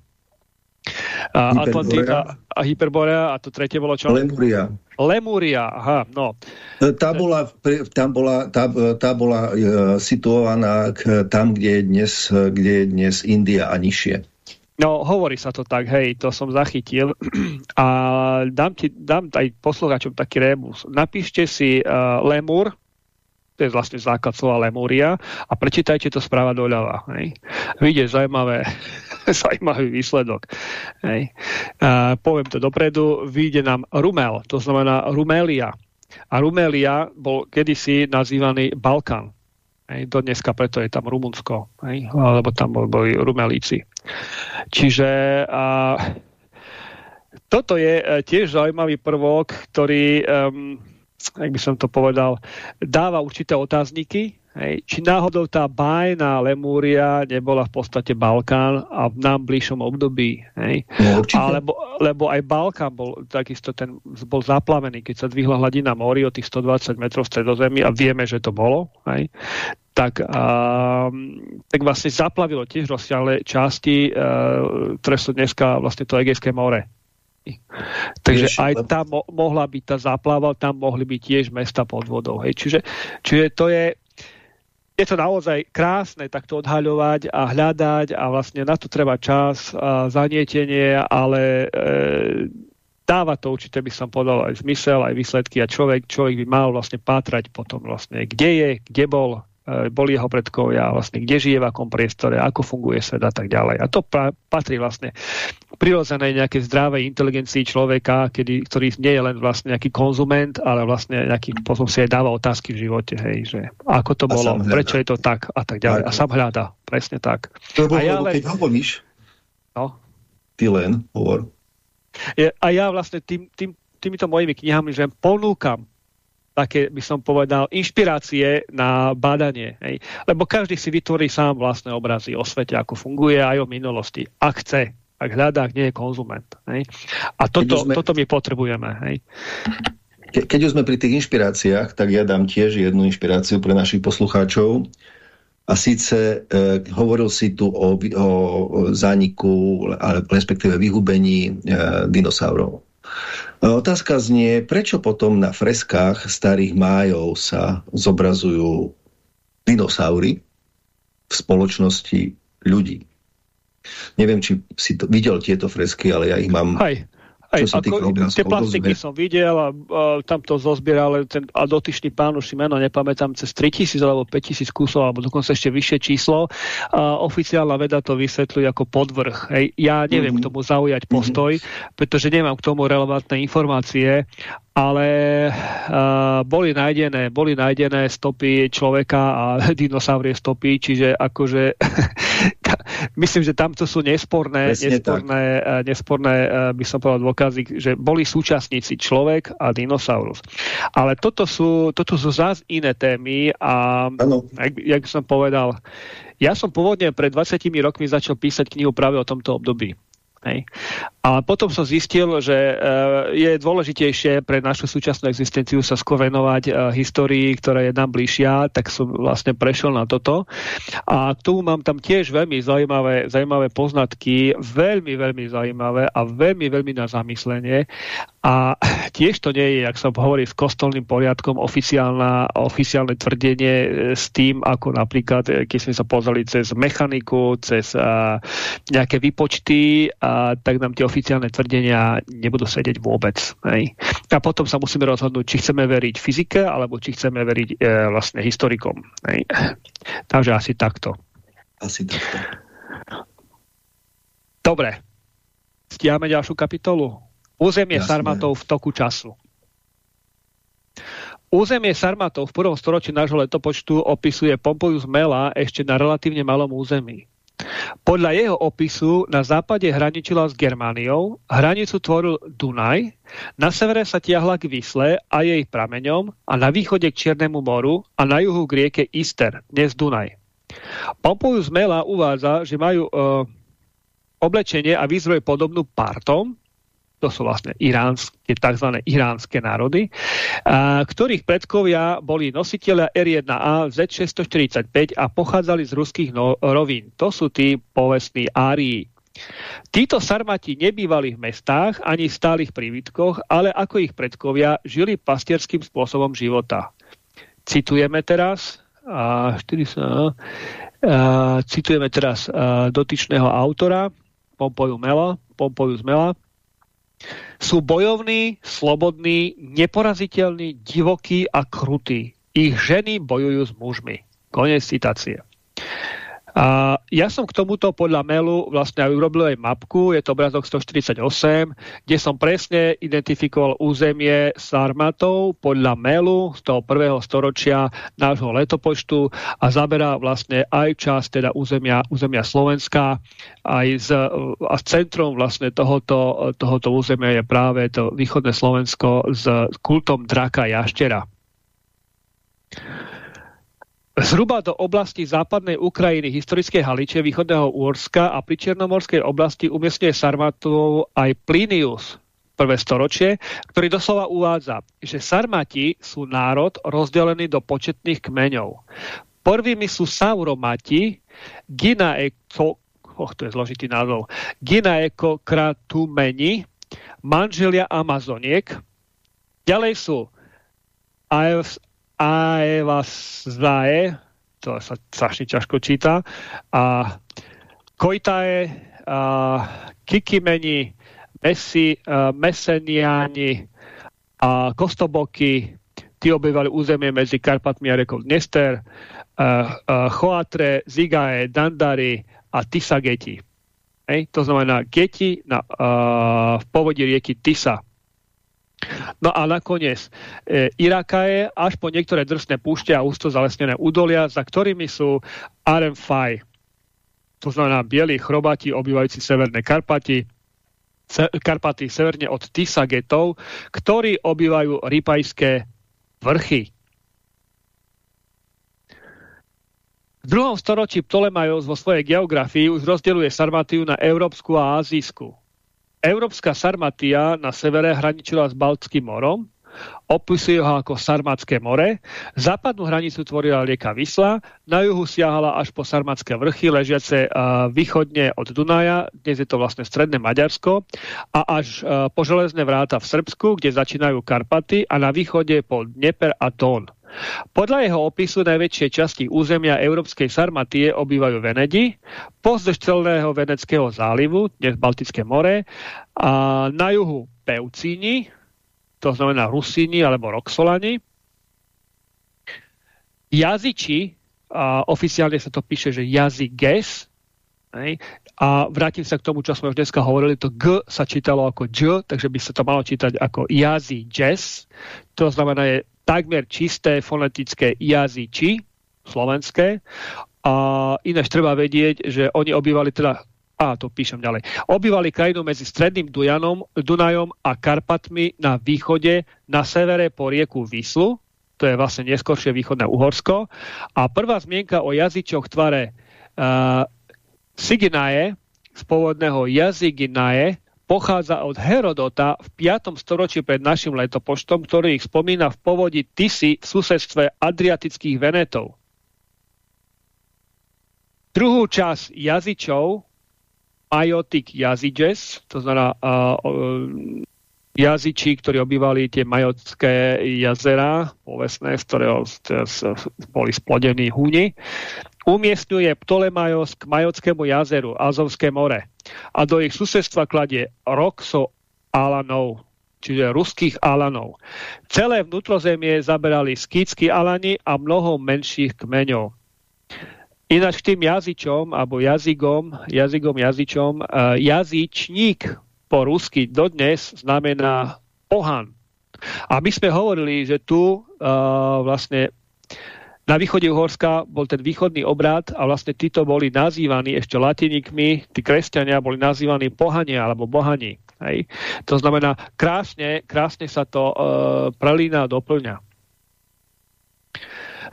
A Atlantida a Hyperborea a to tretie bolo čo? Lemúria. Lemúria, aha, no. Tá bola, tam bola, tá, tá bola e, situovaná k, tam, kde je, dnes, kde je dnes India a nižšie. No, hovorí sa to tak, hej, to som zachytil. A dám, ti, dám aj poslucháčom taký rebus. Napíšte si uh, Lemur, to je vlastne základ slova Lemúria a prečítajte to správa doľava. Hej. Zaujímavé, zaujímavý výsledok. Hej. A poviem to dopredu, vyjde nám Rumel, to znamená Rumelia. A Rumelia bol kedysi nazývaný Balkán. Do dneska preto je tam Rumunsko, hej, lebo tam boli Rumelíci. Čiže a, toto je e, tiež zaujímavý prvok, ktorý um, jak by som to povedal, dáva určité otázniky, hej, či náhodou tá bájna Lemúria nebola v podstate Balkán a v nám bližšom období. Hej. No, Alebo, lebo aj Balkán bol takisto ten, bol zaplavený, keď sa dvihla hladina mori o tých 120 metrov stredozemí a vieme, že to bolo. Hej tak, a, tak vlastne zaplavilo tiež rozsiahle časti, e, ktoré sú dneska vlastne to Egejské more. Takže Ježi, aj tam mo mohla byť tá záplava, tam mohli byť tiež mesta pod vodou. Hej. Čiže, čiže to je, je to naozaj krásne takto odhaľovať a hľadať a vlastne na to treba čas a zanietenie, ale e, dáva to určite by som povedal aj zmysel, aj výsledky a človek, človek by mal vlastne pátrať potom vlastne, kde je, kde bol, boli jeho predkovia, vlastne kde žije, v akom priestore, ako funguje svet a tak ďalej. A to patrí vlastne prirodzenej nejakej zdravej inteligencii človeka, kedy, ktorý nie je len vlastne nejaký konzument, ale vlastne nejaký potom si aj dáva otázky v živote, hej, že ako to bolo, prečo je to tak a tak ďalej. A sám hľada, presne tak. Lebo, a ja len... keď hovoríš, no? ty len hovor, a ja vlastne tým, tým, týmito mojimi knihami, že ponúkam také, by som povedal, inšpirácie na badanie. Hej. Lebo každý si vytvorí sám vlastné obrazy o svete, ako funguje aj o minulosti. Ak chce, ak hľadá, ak nie je konzument. Hej. A toto, sme... toto my potrebujeme. Hej. Ke, keď už sme pri tých inšpiráciách, tak ja dám tiež jednu inšpiráciu pre našich poslucháčov. A síce e, hovoril si tu o, o zániku, ale respektíve vyhubení e, dinosaurov. Otázka znie, prečo potom na freskách starých májov sa zobrazujú dinosaury v spoločnosti ľudí. Neviem, či si to, videl tieto fresky, ale ja ich mám... Hej, aj, čo sa ako, tie plastiky som videl a, a tam to zozbieral, ten a dotyčný pán, už si meno nepamätám, cez 3000 alebo 5000 kusov, alebo dokonca ešte vyššie číslo. A oficiálna veda to vysvetľuje ako podvrh. Hej. Ja neviem mm -hmm. k tomu zaujať mhm. postoj, mm -hmm. pretože nemám k tomu relevantné informácie, ale uh, boli, nájdené, boli nájdené stopy človeka a dinosaurie stopy, čiže akože myslím, že tamto sú nesporné, nesporné, uh, nesporné uh, by som povedal dôkazy, že boli súčasníci človek a dinosaurus. Ale toto sú, toto sú zás iné témy a jak, jak som povedal, ja som pôvodne pred 20 rokmi začal písať knihu práve o tomto období. Hej. A potom som zistil, že uh, je dôležitejšie pre našu súčasnú existenciu sa skôr venovať uh, histórii, ktorá je nám bližšia, tak som vlastne prešiel na toto. A tomu mám tam tiež veľmi zaujímavé, zaujímavé poznatky, veľmi, veľmi zaujímavé a veľmi, veľmi na zamyslenie. A tiež to nie je, jak sa hovorí, s kostolným poriadkom oficiálna, oficiálne tvrdenie e, s tým, ako napríklad, keď sme sa pozreli cez mechaniku, cez nejaké výpočty, a tak nám tie oficiálne tvrdenia nebudú sedieť vôbec. Hej. A potom sa musíme rozhodnúť, či chceme veriť fyzike, alebo či chceme veriť e, vlastne historikom. Hej. Takže asi takto. Asi takto. Dobre. Stiahme ďalšiu kapitolu. Územie Jasné. Sarmatov v toku času. Územie Sarmatov v prvom storočí nášho letopočtu opisuje Pompojus Mela ešte na relatívne malom území. Podľa jeho opisu na západe hraničila s Germániou, hranicu tvoril Dunaj, na severe sa tiahla k Vysle a jej prameňom a na východe k Čiernemu moru a na juhu k rieke Ister, dnes Dunaj. Pompojus Mela uvádza, že majú e, oblečenie a výzbroj podobnú partom, to sú vlastne iránske, tzv. iránske národy, a, ktorých predkovia boli nositeľia R1A Z645 a pochádzali z ruských no, rovín. To sú tí povestní Árii. Títo sarmati nebývali v mestách ani v stálych prívitkoch, ale ako ich predkovia žili pastierským spôsobom života. Citujeme teraz a, 40, a, citujeme teraz a, dotyčného autora Pompoju Mela, Pompoju Mela, sú bojovní, slobodní, neporaziteľní, divokí a krutí. Ich ženy bojujú s mužmi. Konec citácie. A ja som k tomuto podľa mailu vlastne aj urobil aj mapku, je to obrazok 148, kde som presne identifikoval územie Sarmatov podľa mailu z toho prvého storočia nášho letopočtu a zaberá vlastne aj časť teda územia, územia Slovenska aj z, a centrom vlastne tohoto, tohoto územia je práve to východné Slovensko s kultom draka jaštera. Zhruba do oblasti západnej Ukrajiny, historickej Haliče, východného Úorska a pri Černomorskej oblasti umiestňuje Sarmatov aj Plinius, prvé storočie, ktorý doslova uvádza, že Sarmati sú národ rozdelený do početných kmeňov. Prvými sú Sauromati, Ginaeko, oh, to je zložitý názov, Ginaeko Kratumeni, manželia Amazoniek, ďalej sú Aevasae, to sa strašne ťažko číta, a Koitae, a Kikimeni, Mesi, uh, Meseniani a Kostoboky, tí obyvali územie medzi Karpatmi a rekou Dnester, Choatre, Zigae, Dandary a Tisageti. Hej? To znamená Geti na, uh, v povodí rieky Tisa. No a nakoniec e, Irakaje až po niektoré drsné púšte a ústo zalesnené údolia, za ktorými sú Aremfaj, to znamená bieli chrobati obývajúci severné Karpaty, se, Karpaty severne od Tisa getov, ktorí obývajú Ripajské vrchy. V druhom storočí Ptolemajos vo svojej geografii už rozdeluje Sarmatiu na európsku a azijskú. Európska Sarmatia na severe hraničila s Baltským morom, opisuje ho ako Sarmatské more, západnú hranicu tvorila rieka Vysla, na juhu siahala až po Sarmatské vrchy, ležiace východne od Dunaja, dnes je to vlastne stredné Maďarsko, a až po železné vráta v Srbsku, kde začínajú Karpaty a na východe po Dnieper a Tón. Podľa jeho opisu najväčšie časti územia Európskej Sarmatie obývajú Venedi, pozdĺž celého Veneckého zálivu, dnes Baltické more, a na juhu Peucíni, to znamená Rusíni alebo Roxolani. Jazyči, a oficiálne sa to píše, že jazyges, hej, a vrátim sa k tomu, čo sme už dneska hovorili, to G sa čítalo ako J, takže by sa to malo čítať ako jazyges, to znamená je takmer čisté fonetické jazyči, slovenské. A ináč treba vedieť, že oni obývali teda a to píšem ďalej. Obývali krajinu medzi Stredným Dujanom, Dunajom a Karpatmi na východe, na severe po rieku Vyslu, to je vlastne neskôršie východné Uhorsko. A prvá zmienka o jazyčoch tvare uh, Siginaje, z pôvodného jazyginaje, pochádza od Herodota v 5. storočí pred našim letopočtom, ktorý ich spomína v povodí Tisy v susedstve Adriatických Venetov. Druhú časť jazyčov, Majotik jazyčes, to znamená uh, uh, jazyči, ktorí obývali tie majotské jazera, povestné, z ktorého boli splodení húni, umiestňuje Ptolemajos k Majotskému jazeru, Azovské more a do ich susedstva kladie Roxo Alanov, čiže ruských Alanov. Celé vnútrozemie zaberali skýtsky Alani a mnoho menších kmeňov. Ináč k tým jazyčom, alebo jazykom, jazykom, jazyčom, uh, jazyčník po rusky dodnes znamená pohan. A my sme hovorili, že tu uh, vlastne na východe Uhorska bol ten východný obrad a vlastne títo boli nazývaní ešte latinikmi, tí kresťania boli nazývaní pohania alebo bohani. Hej. To znamená, krásne, krásne sa to uh, prelína a doplňa.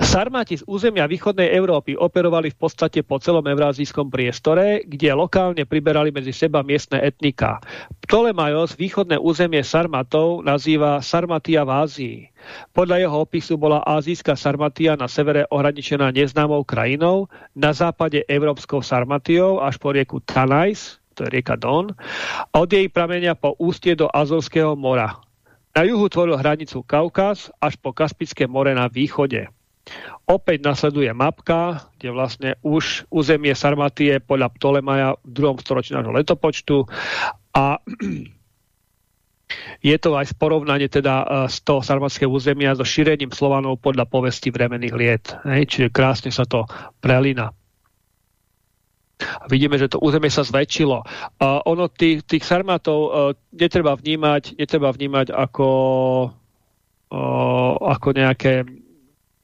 Sarmáti z územia východnej Európy operovali v podstate po celom eurázijskom priestore, kde lokálne priberali medzi seba miestne etnika. Ptolemajos východné územie Sarmatov nazýva Sarmatia v Ázii. Podľa jeho opisu bola azijská Sarmatia na severe ohraničená neznámou krajinou, na západe európskou Sarmatiou až po rieku Tanais, to je rieka Don, a od jej pramenia po ústie do Azovského mora. Na juhu tvoril hranicu Kaukaz až po Kaspické more na východe. Opäť nasleduje mapka, kde vlastne už územie Sarmatie podľa Ptolemaja v druhom storočí nášho letopočtu a je to aj porovnanie teda e, z toho sarmatského územia so šírením Slovanov podľa povesti vremených liet. Čiže krásne sa to prelína. A vidíme, že to územie sa zväčšilo. A ono tých, tých sarmatov uh, netreba vnímať, netreba vnímať ako, ako nejaké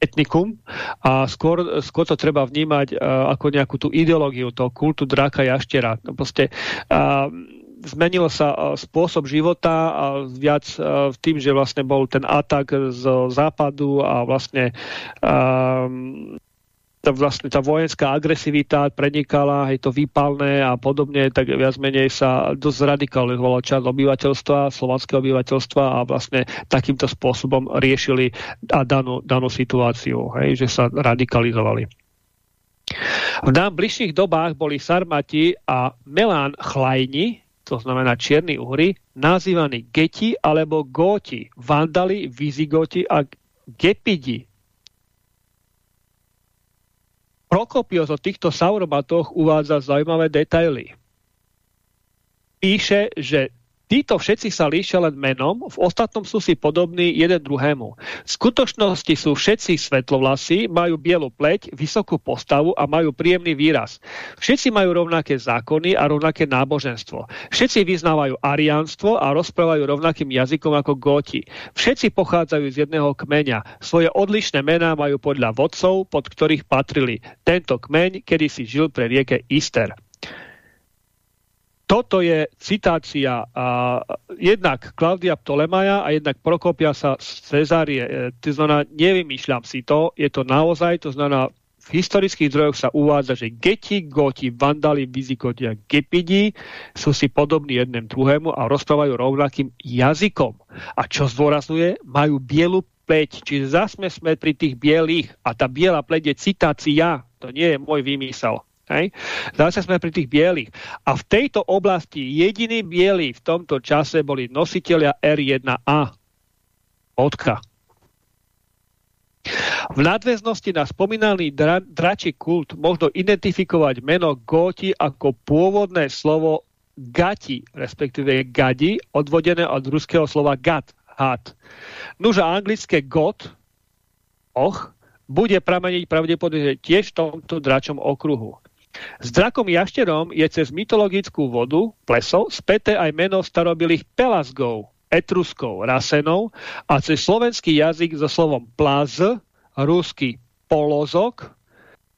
etnikum a skôr, skôr to treba vnímať uh, ako nejakú tú ideológiu, toho kultu draka jaštera. No proste uh, zmenil sa uh, spôsob života a viac uh, tým, že vlastne bol ten atak z západu a vlastne uh, tá, vlastne tá vojenská agresivita prenikala, aj to výpalné a podobne, tak viac menej sa dosť radikalizovalo časť obyvateľstva, slovanského obyvateľstva a vlastne takýmto spôsobom riešili a danú, danú situáciu, hej, že sa radikalizovali. V nám bližších dobách boli Sarmati a Melán Chlajni, to znamená čierni uhry, nazývaní Geti alebo Góti, Vandali, Vizigoti a Gepidi, Prokopios o týchto sauromatoch uvádza zaujímavé detaily. Píše, že Títo všetci sa líšia len menom, v ostatnom sú si podobní jeden druhému. V skutočnosti sú všetci svetlovlasí, majú bielu pleť, vysokú postavu a majú príjemný výraz. Všetci majú rovnaké zákony a rovnaké náboženstvo. Všetci vyznávajú ariánstvo a rozprávajú rovnakým jazykom ako góti. Všetci pochádzajú z jedného kmeňa. Svoje odlišné mená majú podľa vodcov, pod ktorých patrili. Tento kmeň kedy si žil pre rieke Ister toto je citácia a, jednak Klaudia Ptolemaja a jednak Prokopia sa z Cezárie. E, to znamená, nevymýšľam si to, je to naozaj, to znamená, v historických zdrojoch sa uvádza, že Geti, Goti, Vandali, Vizikoti a Gepidi sú si podobní jednému druhému a rozprávajú rovnakým jazykom. A čo zdôrazňuje? Majú bielu pleť, čiže zase sme pri tých bielých a tá biela pleť je citácia, to nie je môj vymysel. Hej. Zase sme pri tých bielých. A v tejto oblasti jediní bieli v tomto čase boli nositeľia R1A. Odka. V nadväznosti na spomínaný dra dračí kult možno identifikovať meno Góti ako pôvodné slovo gati, respektíve gadi, odvodené od ruského slova gat, had. Nuž anglické got, och, bude prameniť pravdepodobne tiež v tomto dračom okruhu. S drakom jašterom je cez mytologickú vodu, pleso, späté aj meno starobilých Pelasgov, Etruskov, Rasenov a cez slovenský jazyk so slovom plaz, ruský polozok,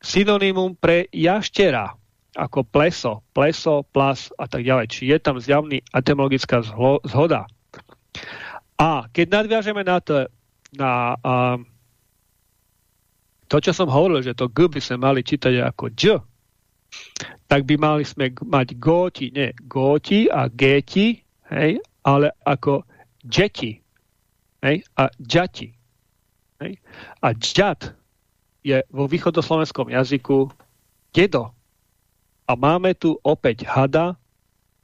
synonymum pre jaštera, ako pleso, pleso, plas a tak ďalej. Či je tam zjavný etymologická zhoda. A keď nadviažeme na to, na uh, to, čo som hovoril, že to G by sme mali čítať ako J, tak by mali sme mať góti, nie góti a géti, hej, ale ako džeti hej, a džati. Hej. A džat je vo východoslovenskom jazyku dedo. A máme tu opäť hada,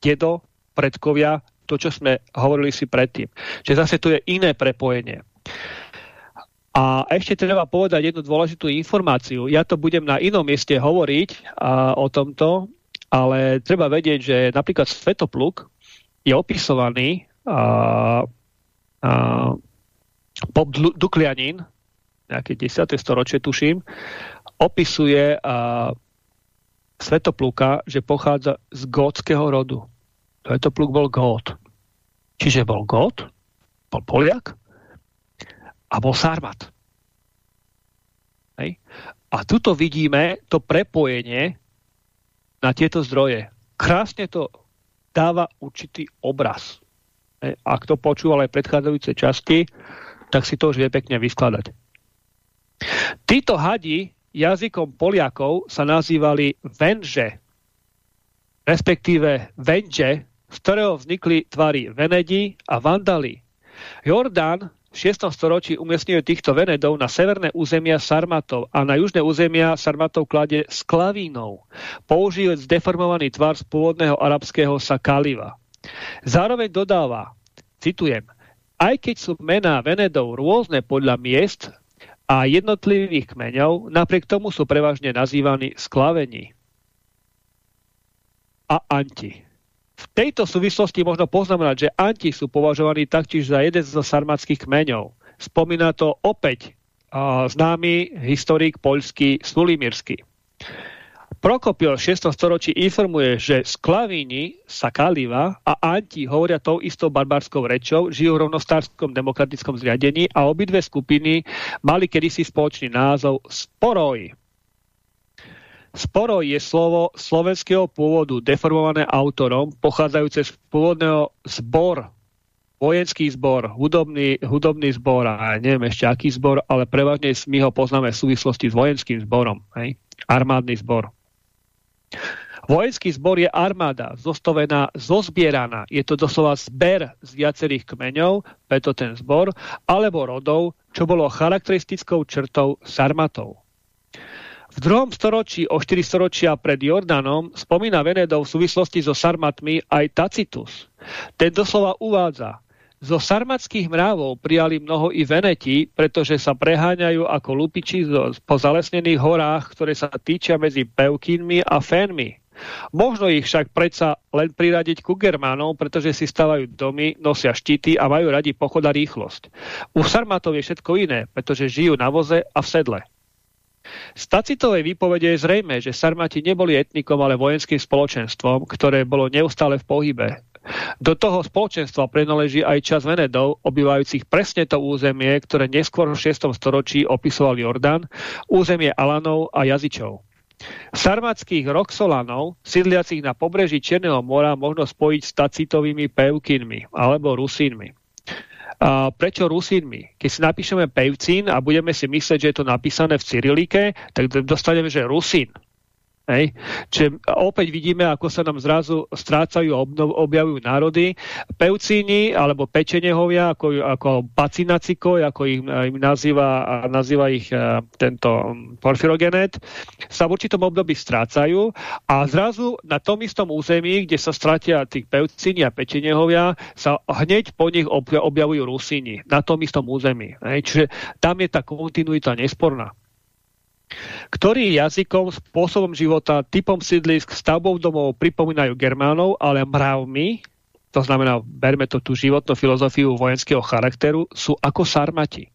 dedo, predkovia, to, čo sme hovorili si predtým. Čiže zase tu je iné prepojenie. A ešte treba povedať jednu dôležitú informáciu. Ja to budem na inom mieste hovoriť a, o tomto, ale treba vedieť, že napríklad Svetopluk je opisovaný a, a, Bob Duklianin, nejaké 10. storočie tuším, opisuje a, Svetopluka, že pochádza z gótskeho rodu. Svetopluk bol gót. Čiže bol gót, bol Poliak, a bol Sarmat. Hej. A tuto vidíme to prepojenie na tieto zdroje. Krásne to dáva určitý obraz. Hej. Ak to počúval aj predchádzajúce časti, tak si to už vie pekne vyskladať. Títo hadi jazykom Poliakov sa nazývali venže, respektíve venže, z ktorého vznikli tvary Venedi a Vandali. Jordán v 6. storočí umiestňuje týchto Venedov na severné územia Sarmatov a na južné územia Sarmatov klade s klavínou, použijúc deformovaný tvar z pôvodného arabského sakaliva. Zároveň dodáva, citujem, aj keď sú mená Venedov rôzne podľa miest a jednotlivých kmeňov, napriek tomu sú prevažne nazývaní sklavení a anti. V tejto súvislosti možno poznamenať, že Anti sú považovaní taktiež za jeden zo sarmatských kmeňov. Spomína to opäť uh, známy historik poľský Sulimirsky. Prokopio v 6. storočí informuje, že sklavíni Sakaliva a Anti hovoria tou istou barbarskou rečou, žijú v rovnostárskom demokratickom zriadení a obidve skupiny mali kedysi spoločný názov Sporoj. Sporo je slovo slovenského pôvodu deformované autorom, pochádzajúce z pôvodného zbor, vojenský zbor, hudobný, hudobný zbor a neviem ešte aký zbor, ale prevažne my ho poznáme v súvislosti s vojenským zborom, hej? armádny zbor. Vojenský zbor je armáda, zostovená, zozbieraná. Je to doslova zber z viacerých kmeňov, preto ten zbor, alebo rodov, čo bolo charakteristickou črtou sarmatov. V druhom storočí o 4 storočia pred Jordanom spomína Venedov v súvislosti so Sarmatmi aj Tacitus. Ten doslova uvádza, zo sarmatských mrávov prijali mnoho i Veneti, pretože sa preháňajú ako lupiči po zalesnených horách, ktoré sa týčia medzi Peukínmi a Fénmi. Možno ich však predsa len priradiť ku Germánom, pretože si stavajú domy, nosia štíty a majú radi pochod a rýchlosť. U Sarmatov je všetko iné, pretože žijú na voze a v sedle. Z Tacitovej výpovede je zrejme, že Sarmati neboli etnikom, ale vojenským spoločenstvom, ktoré bolo neustále v pohybe. Do toho spoločenstva prináleží aj čas Venedov, obývajúcich presne to územie, ktoré neskôr v 6. storočí opisoval Jordan, územie Alanov a Jazyčov. Sarmatských Roxolanov, sídliacich na pobreží Černého mora, možno spojiť s tacitovými pevkinmi alebo rusínmi. Prečo rusínmi? Keď si napíšeme pevcín a budeme si myslieť, že je to napísané v cyrilike, tak dostaneme, že rusín. Hej. Čiže opäť vidíme, ako sa nám zrazu strácajú a objavujú národy. Pevcíni alebo pečenehovia, ako, ako pacinaciko, ako ich im nazýva, nazýva ich uh, tento porfirogenet, sa v určitom období strácajú a zrazu na tom istom území, kde sa stratia tých pevcíni a pečenehovia, sa hneď po nich objavujú Rusíni na tom istom území. Hej. Čiže tam je tá kontinuita nesporná ktorí jazykom, spôsobom života, typom sídlisk, stavbou domov pripomínajú Germánov, ale mravmi, to znamená, berme to tú životnú filozofiu vojenského charakteru, sú ako Sarmati.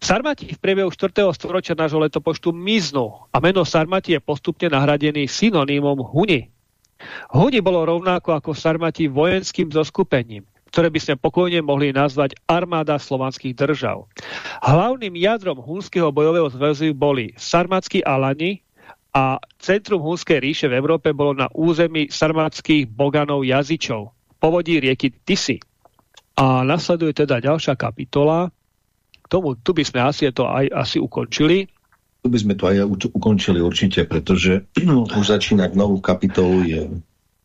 Sarmati v priebehu 4. storočia nášho letopočtu miznú a meno Sarmati je postupne nahradený synonymom Huni. Huni bolo rovnako ako Sarmati vojenským zoskupením ktoré by sme pokojne mohli nazvať armáda slovanských držav. Hlavným jadrom hunského bojového zväzu boli sarmatskí Alani a centrum hunskej ríše v Európe bolo na území sarmatských boganov jazyčov, povodí rieky Tisy. A nasleduje teda ďalšia kapitola. Tomu, tu by sme asi to aj asi ukončili. Tu by sme to aj ukončili určite, pretože už začínať novú kapitolu je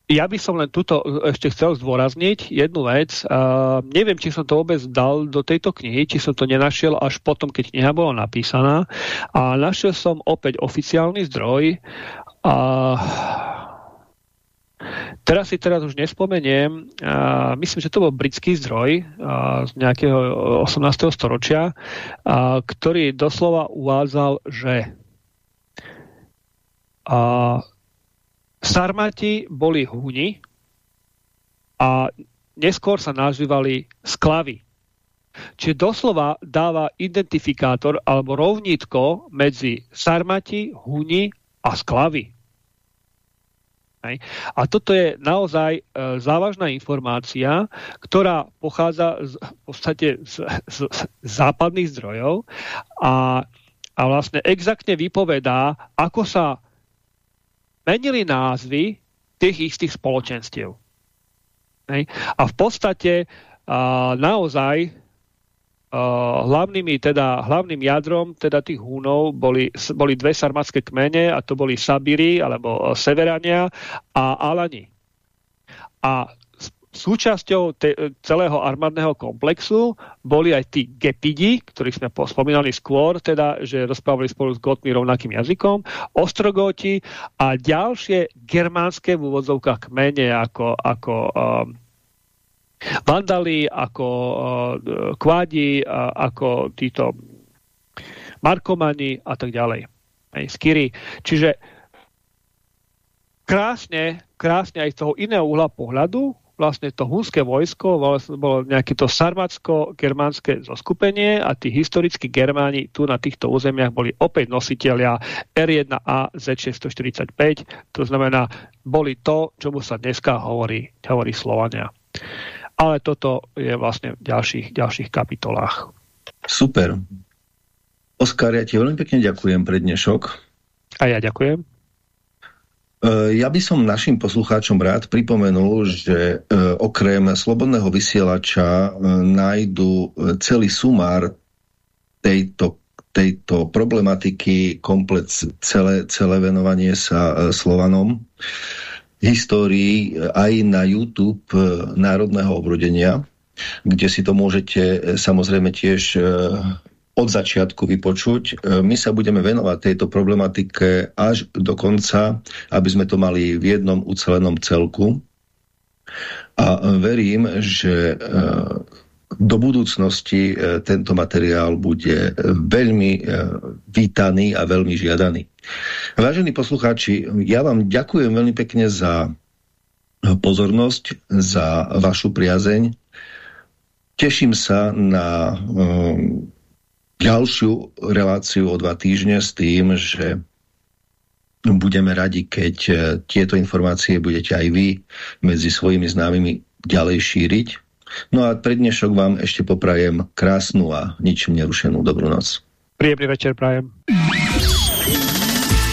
ja by som len tuto ešte chcel zdôrazniť jednu vec. Uh, neviem, či som to vôbec dal do tejto knihy, či som to nenašiel až potom, keď kniha bola napísaná. A našiel som opäť oficiálny zdroj. Uh, Teraz si teraz už nespomeniem, uh, myslím, že to bol britský zdroj z nejakého 18. storočia, uh, ktorý doslova uvádzal, že Sarmati boli Huni a neskôr sa nazývali sklavy. Čiže doslova dáva identifikátor alebo rovnítko medzi Sarmati, Huni a sklavy. A toto je naozaj e, závažná informácia, ktorá pochádza z, v podstate z, z, z západných zdrojov a, a vlastne exaktne vypovedá, ako sa menili názvy tých istých spoločenstiev. Hej. A v podstate a, naozaj a, hlavnými, teda, hlavným jadrom teda tých húnov boli, boli dve sarmatské kmene a to boli Sabiri alebo Severania a Alani. A Súčasťou te, celého armádneho komplexu boli aj tí gepidi, ktorých sme spomínali skôr, teda, že rozprávali spolu s Gotmi rovnakým jazykom, ostrogoti a ďalšie germánske v úvodzovkách kmene ako, ako um, Vandali, ako uh, Kvádi, ako títo Markomani a tak ďalej. Aj Skiri. Čiže krásne, krásne aj z toho iného uhla pohľadu vlastne to hunské vojsko bolo nejaké to sarmatsko-germánske zoskupenie a tí historickí Germáni tu na týchto územiach boli opäť nositeľia R1A Z645, to znamená, boli to, čomu sa dneska hovorí, hovorí Slovania. Ale toto je vlastne v ďalších, ďalších kapitolách. Super. Oskar, ja ti veľmi pekne ďakujem pre dnešok. A ja ďakujem. E, ja by som našim poslucháčom rád pripomenul, že e, okrem slobodného vysielača e, nájdu celý sumár tejto, tejto problematiky, komplet celé, celé venovanie sa Slovanom, histórii aj na YouTube Národného obrodenia, kde si to môžete samozrejme tiež od začiatku vypočuť. E, my sa budeme venovať tejto problematike až do konca, aby sme to mali v jednom ucelenom celku. A verím, že e, do budúcnosti e, tento materiál bude veľmi e, vítaný a veľmi žiadaný. Vážení poslucháči, ja vám ďakujem veľmi pekne za pozornosť, za vašu priazeň. Teším sa na um, ďalšiu reláciu o dva týždne s tým, že budeme radi, keď tieto informácie budete aj vy medzi svojimi známymi ďalej šíriť No a pre dnešok vám ešte poprajem krásnu a ničím nerušenú dobrú noc. Príjemný večer prajem.